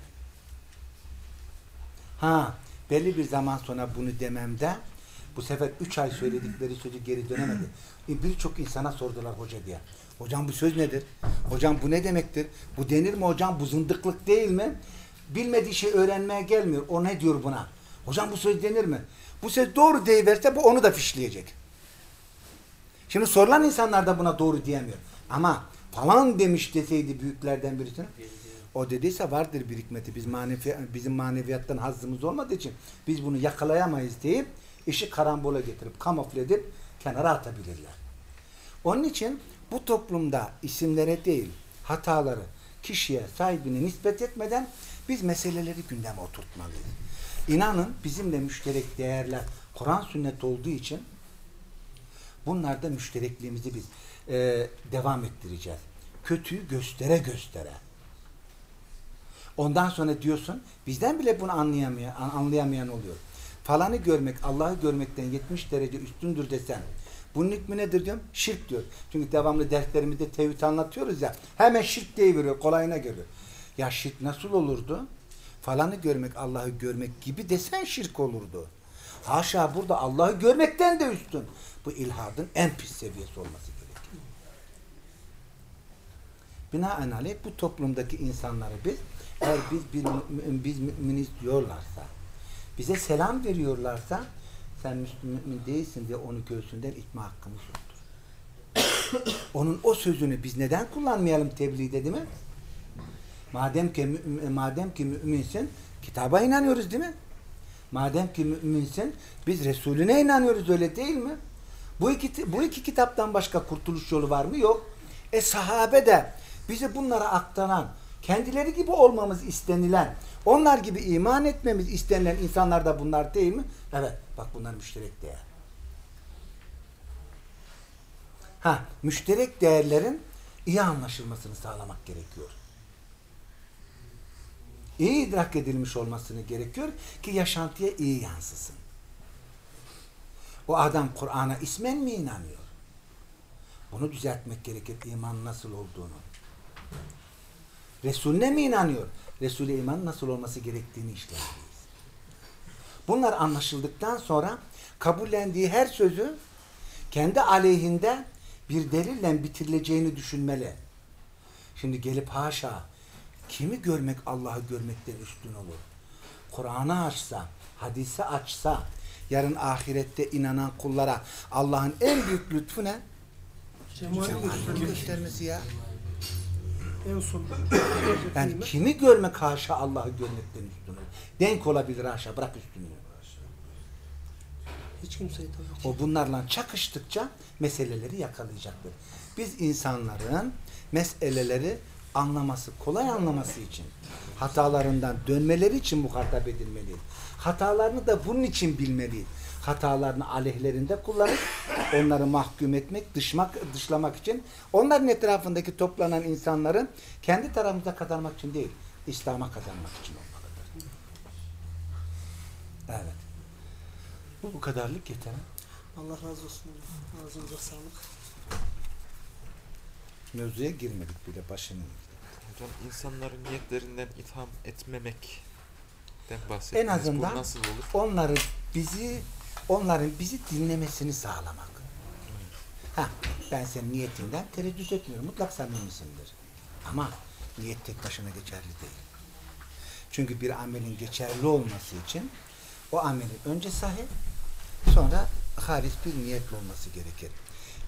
Speaker 2: Ha, belli bir zaman sonra bunu dememde bu sefer üç ay söyledikleri sözü geri dönemedi. E, Birçok insana sordular hoca diye. Hocam bu söz nedir? Hocam bu ne demektir? Bu denir mi hocam? Bu zındıklık değil mi? Bilmediği şey öğrenmeye gelmiyor. O ne diyor buna? Hocam bu söz denir mi? Bu söz doğru deyiverse bu onu da fişleyecek. Şimdi sorulan insanlar da buna doğru diyemiyor. Ama falan demiş deseydi büyüklerden birisine o dediyse vardır bir hikmeti. Biz manevi, bizim maneviyattan hazzımız olmadığı için biz bunu yakalayamayız deyip işi karambola getirip kamufle edip kenara atabilirler. Onun için bu toplumda isimlere değil hataları kişiye sahibine nispet etmeden biz meseleleri gündeme oturtmalıyız. İnanın bizimle müşterek değerler Kur'an sünnet olduğu için bunlarda müşterekliğimizi biz e, devam ettireceğiz. Kötüyü göstere göstere. Ondan sonra diyorsun bizden bile bunu anlayamayan, an- anlayamayan oluyor. Falanı görmek Allah'ı görmekten 70 derece üstündür desen bunun hükmü nedir diyorum? Şirk diyor. Çünkü devamlı derslerimizde tevhid anlatıyoruz ya. Hemen şirk deyiveriyor. Kolayına geliyor. Ya şirk nasıl olurdu? Falanı görmek Allah'ı görmek gibi desen şirk olurdu. Haşa burada Allah'ı görmekten de üstün. Bu ilhadın en pis seviyesi olması gerekiyor. Binaenaleyh bu toplumdaki insanları biz eğer biz bir mümin, biz müminiz diyorlarsa bize selam veriyorlarsa sen Müslüman değilsin diye onu göğsünden itme hakkımız yoktur. Onun o sözünü biz neden kullanmayalım tebliğde değil mi? Madem ki mümin, madem ki müminsin kitaba inanıyoruz değil mi? Madem ki müminsin biz Resulüne inanıyoruz öyle değil mi? Bu iki, bu iki kitaptan başka kurtuluş yolu var mı? Yok. E sahabe de bize bunlara aktaran, kendileri gibi olmamız istenilen, onlar gibi iman etmemiz istenilen insanlar da bunlar değil mi? Evet. Bak bunlar müşterek değer. Ha, müşterek değerlerin iyi anlaşılmasını sağlamak gerekiyor. İyi idrak edilmiş olmasını gerekiyor ki yaşantıya iyi yansısın. O adam Kur'an'a ismen mi inanıyor? Bunu düzeltmek gerekir iman nasıl olduğunu. Resulüne mi inanıyor? Resulü iman nasıl olması gerektiğini işlemeliyiz. Bunlar anlaşıldıktan sonra kabullendiği her sözü kendi aleyhinde bir delille bitirileceğini düşünmeli. Şimdi gelip haşa kimi görmek Allah'ı görmekten üstün olur. Kur'an'ı açsa, hadisi açsa, yarın ahirette inanan kullara Allah'ın en büyük lütfu ne?
Speaker 3: Cemali
Speaker 2: göstermesi ya.
Speaker 3: En son.
Speaker 2: Yani kimi görmek haşa Allah'ı görmekten üstün olur. Denk olabilir haşa bırak üstünlüğü.
Speaker 3: Hiç kimseyi tabii ki.
Speaker 2: O bunlarla çakıştıkça meseleleri yakalayacaktır. Biz insanların meseleleri anlaması, kolay anlaması için, hatalarından dönmeleri için muhatap edilmeliyiz. Hatalarını da bunun için bilmeliyiz. Hatalarını aleyhlerinde kullanıp onları mahkum etmek, dışmak, dışlamak için, onların etrafındaki toplanan insanların kendi tarafımıza kazanmak için değil, İslam'a kazanmak için olmalıdır. Evet. Bu bu kadarlık yeter.
Speaker 3: Allah razı olsun. Ağzınıza sağlık.
Speaker 2: Mevzuya girmedik bile başını.
Speaker 5: Hocam insanların niyetlerinden itham etmemekten
Speaker 2: En azından
Speaker 5: Bu nasıl olur?
Speaker 2: onları bizi onların bizi dinlemesini sağlamak. Ha, Ben senin niyetinden tereddüt etmiyorum. Mutlak samimisindir. Ama niyet tek başına geçerli değil. Çünkü bir amelin geçerli olması için o amelin önce sahih sonra halis bir niyetli olması gerekir.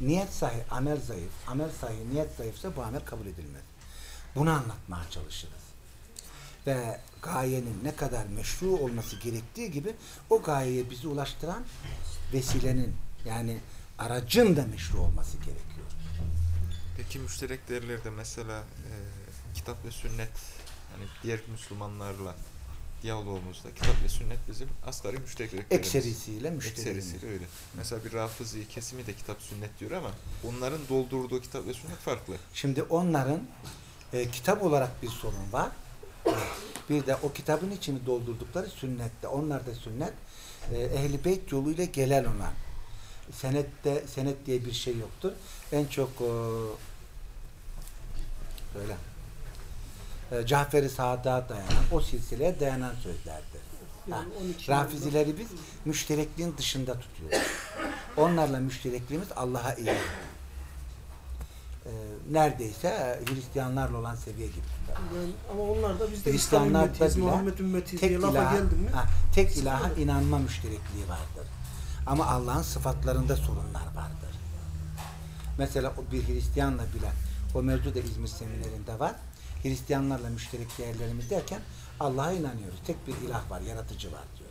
Speaker 2: Niyet sahih, amel zayıf. Amel sahih, niyet zayıfsa bu amel kabul edilmez. Bunu anlatmaya çalışırız. Ve gayenin ne kadar meşru olması gerektiği gibi o gayeye bizi ulaştıran vesilenin yani aracın da meşru olması gerekiyor.
Speaker 5: Peki müşterek değerlerde mesela e, kitap ve sünnet hani diğer Müslümanlarla diyalogumuzda kitap ve sünnet bizim asgari müştereklerimiz.
Speaker 2: Ekserisiyle müşterimiz.
Speaker 5: Ekserisiyle öyle. Mesela bir Rafizi kesimi de kitap sünnet diyor ama onların doldurduğu kitap ve sünnet farklı.
Speaker 2: Şimdi onların e, kitap olarak bir sorun var. Bir de o kitabın içini doldurdukları sünnette. Onlar da sünnet. E, Ehl-i Beyt yoluyla gelen olan. Senette, senet diye bir şey yoktur. En çok e, böyle e, Cafer-i Saad'a dayanan, o silsileye dayanan sözlerdir.
Speaker 3: Yani 12
Speaker 2: Rafizileri biz müşterekliğin dışında tutuyoruz. Onlarla müşterekliğimiz Allah'a iyi. Ee, neredeyse e, Hristiyanlarla olan seviye gibi.
Speaker 3: Yani, ama onlar da biz de İslam
Speaker 2: Hristiyanlar
Speaker 3: ümmetiyiz, Muhammed ümmetiyiz
Speaker 2: Tek
Speaker 3: diye lafa
Speaker 2: ilaha,
Speaker 3: mi?
Speaker 2: ha, tek ilaha inanma müşterekliği vardır. Ama Allah'ın sıfatlarında sorunlar vardır. Mesela o bir Hristiyanla bile o mevzu da İzmir seminerinde var. Hristiyanlarla müşterek değerlerimiz derken Allah'a inanıyoruz. Tek bir ilah var, yaratıcı var diyor.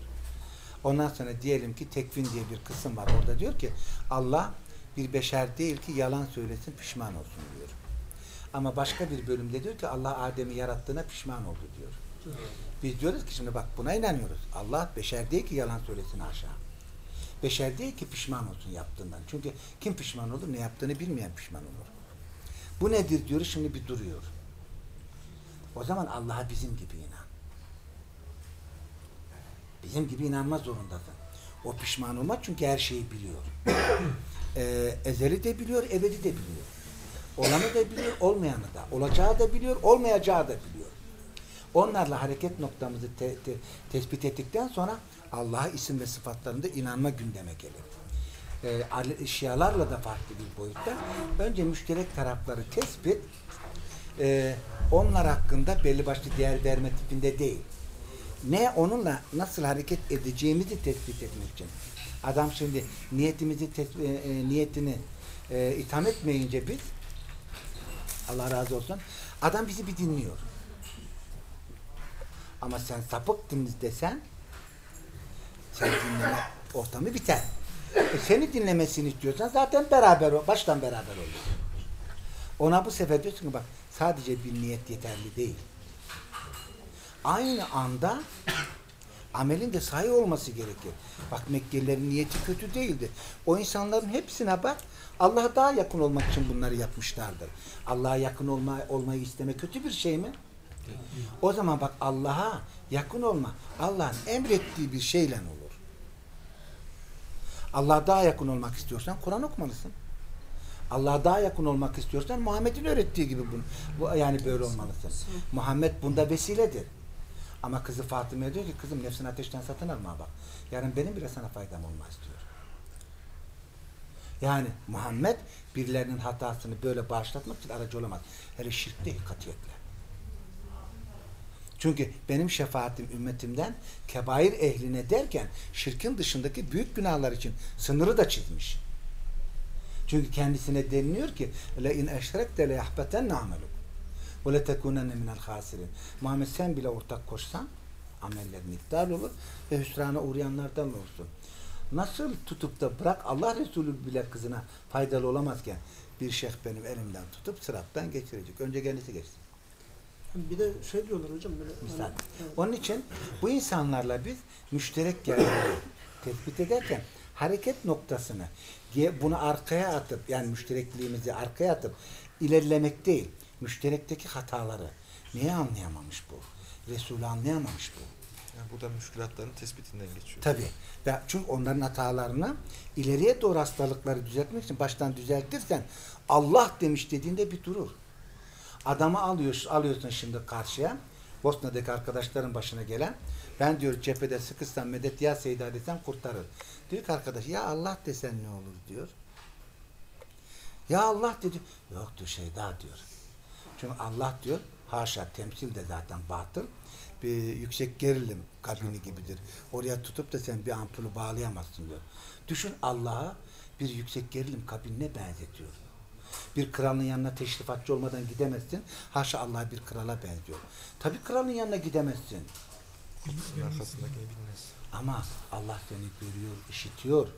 Speaker 2: Ondan sonra diyelim ki tekvin diye bir kısım var. Orada diyor ki Allah bir beşer değil ki yalan söylesin pişman olsun diyor. Ama başka bir bölümde diyor ki Allah Adem'i yarattığına pişman oldu diyor. Biz diyoruz ki şimdi bak buna inanıyoruz. Allah beşer değil ki yalan söylesin aşağı. Beşer değil ki pişman olsun yaptığından. Çünkü kim pişman olur? Ne yaptığını bilmeyen pişman olur. Bu nedir diyoruz şimdi bir duruyor. O zaman Allah'a bizim gibi inan. Bizim gibi inanma zorundasın. O pişman olmaz çünkü her şeyi biliyor. Ee, ezeli de biliyor, ebedi de biliyor. Olanı da biliyor, olmayanı da. Olacağı da biliyor, olmayacağı da biliyor. Onlarla hareket noktamızı te- te- tespit ettikten sonra Allah'a isim ve sıfatlarında inanma gündeme gelir. Ali- Şialarla da farklı bir boyutta. Önce müşterek tarafları tespit, e, onlar hakkında belli başlı değer verme tipinde değil. Ne onunla nasıl hareket edeceğimizi tespit etmek için. Adam şimdi niyetimizi e, e, niyetini e, itham etmeyince biz Allah razı olsun adam bizi bir dinliyor. Ama sen sapıktınız desen sen dinleme ortamı biter. E, seni dinlemesini istiyorsan zaten beraber baştan beraber olur. Ona bu sefer diyorsun ki bak sadece bir niyet yeterli değil. Aynı anda amelin de sahih olması gerekir. Bak Mekkelilerin niyeti kötü değildi. O insanların hepsine bak Allah'a daha yakın olmak için bunları yapmışlardır. Allah'a yakın olma, olmayı isteme kötü bir şey mi? O zaman bak Allah'a yakın olma Allah'ın emrettiği bir şeyle olur. Allah'a daha yakın olmak istiyorsan Kur'an okumalısın. Allah'a daha yakın olmak istiyorsan Muhammed'in öğrettiği gibi bunu. Bu yani böyle olmalısın. Muhammed bunda vesiledir. Ama kızı Fatıma'ya diyor ki kızım nefsini ateşten satın alma bak. Yarın benim bile sana faydam olmaz diyor. Yani Muhammed birilerinin hatasını böyle bağışlatmak için aracı olamaz. Hele şirkte katiyetle. Çünkü benim şefaatim ümmetimden kebair ehline derken şirkin dışındaki büyük günahlar için sınırı da çizmiş. Çünkü kendisine deniliyor ki le in eşrekte le yahbeten ameluk ve le tekunenne minel hasirin. Muhammed sen bile ortak koşsan amellerin iptal olur ve hüsrana uğrayanlardan olursun. Nasıl tutup da bırak Allah Resulü bile kızına faydalı olamazken bir şeyh benim elimden tutup sırattan geçirecek. Önce kendisi geçsin.
Speaker 3: Bir de şey diyorlar hocam böyle.
Speaker 2: Misal.
Speaker 3: hani.
Speaker 2: Onun için bu insanlarla biz müşterek yerleri tespit ederken hareket noktasını bunu arkaya atıp yani müşterekliğimizi arkaya atıp ilerlemek değil. Müşterekteki hataları niye anlayamamış bu? Resulü anlayamamış bu.
Speaker 5: Yani bu da müşkülatların tespitinden geçiyor.
Speaker 2: Tabi. Ve çünkü onların hatalarını ileriye doğru hastalıkları düzeltmek için baştan düzeltirsen Allah demiş dediğinde bir durur. Adamı alıyorsun, alıyorsun şimdi karşıya. Bosna'daki arkadaşların başına gelen ben diyor cephede sıkışsam medet ya Seyda desem kurtarır. Diyor ki arkadaş ya Allah desen ne olur diyor. Ya Allah dedi. Yok diyor şey daha diyor. Çünkü Allah diyor haşa temsil de zaten batıl. Bir yüksek gerilim kabini gibidir. Oraya tutup da sen bir ampulü bağlayamazsın diyor. Düşün Allah'a bir yüksek gerilim kabinine benzetiyor. Bir kralın yanına teşrifatçı olmadan gidemezsin. Haşa Allah bir krala benziyor. Tabii kralın yanına gidemezsin.
Speaker 5: Arkasındakini bilmez.
Speaker 2: Ama Allah seni görüyor, işitiyor.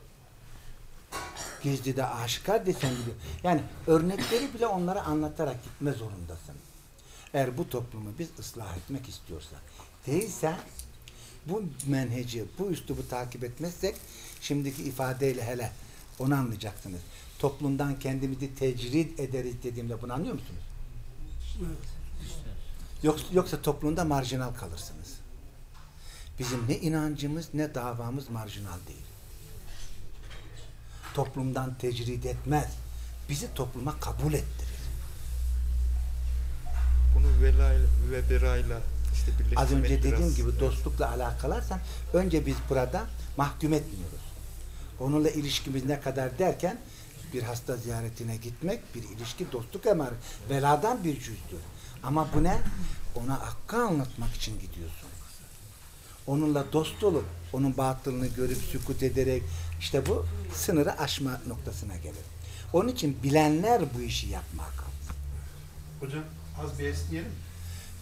Speaker 2: Gizli de aşikar desen biliyor. Yani örnekleri bile onlara anlatarak gitme zorundasın. Eğer bu toplumu biz ıslah etmek istiyorsak. Değilse bu menheci, bu üslubu takip etmezsek şimdiki ifadeyle hele onu anlayacaksınız. Toplumdan kendimizi tecrid ederiz dediğimde bunu anlıyor musunuz? Yoksa, yoksa toplumda marjinal kalırsınız. Bizim ne inancımız ne davamız marjinal değil. Toplumdan tecrid etmez. Bizi topluma kabul ettirir.
Speaker 5: Bunu vela ve berayla işte
Speaker 2: Az önce dediğim
Speaker 5: biraz-
Speaker 2: gibi dostlukla alakalarsan önce biz burada mahkum etmiyoruz. Onunla ilişkimiz ne kadar derken bir hasta ziyaretine gitmek bir ilişki dostluk emarı. Veladan bir cüzdür. Ama bu ne? Ona hakkı anlatmak için gidiyorsun. Onunla dost olup onun batılını görüp sükut ederek işte bu sınırı aşma noktasına gelir. Onun için bilenler bu işi yapmak.
Speaker 1: Hocam az bir esneyelim.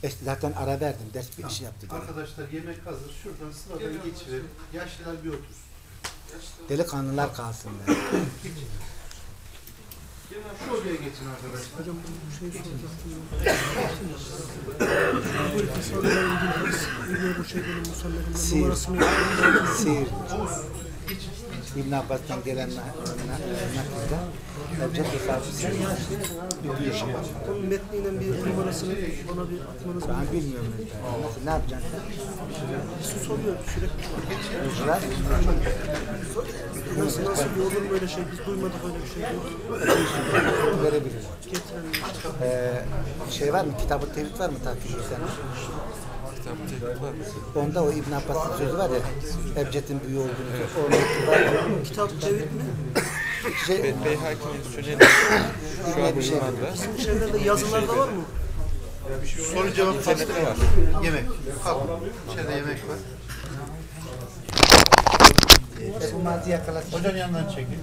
Speaker 2: E, zaten ara verdim. Ders bir işi yaptı. gene.
Speaker 1: Arkadaşlar yemek hazır. Şuradan sıradan geçirelim. Yaşlılar bir otursun.
Speaker 2: Delikanlılar kalsın. be.
Speaker 1: Şu odaya geçin arkadaşlar.
Speaker 3: Hocam bu şey soracaktım. Bu ilgili şeylerin numarasını.
Speaker 2: Sihir. İbn Abbas'tan gelen na- na- nakilde Ebced hesabı sen biliyor.
Speaker 3: Onun metniyle bir numarasını bana bir atmanız lazım.
Speaker 2: Ben bilmiyorum. Nasıl, ne yapacaksın
Speaker 3: Birisi soruyor sürekli.
Speaker 2: sen? Ücret.
Speaker 3: Nasıl nasıl bir olur böyle şey? Biz duymadık öyle bir şey. Yok.
Speaker 2: Verebiliriz.
Speaker 3: Getirelim.
Speaker 2: Ee, şey var mı? Kitab-ı Tevhid var mı takip sen?
Speaker 5: Kitap teknik var mı?
Speaker 2: Onda o İbn Abbas'ın sözü var ya. Ebced'in büyüğü olduğunu. Var.
Speaker 3: Kitap Cevit mi?
Speaker 2: Şey,
Speaker 5: Be Beyhaki'nin süneni şu an
Speaker 2: bir şey
Speaker 5: uyumanda.
Speaker 3: Bizim şeylerde yazılarda var mı?
Speaker 1: Soru cevap
Speaker 5: İnternette var.
Speaker 1: Yemek. Kalk. İçeride yemek var.
Speaker 2: Ebu Mazi yakalasın.
Speaker 1: Hocanın yanından çekin.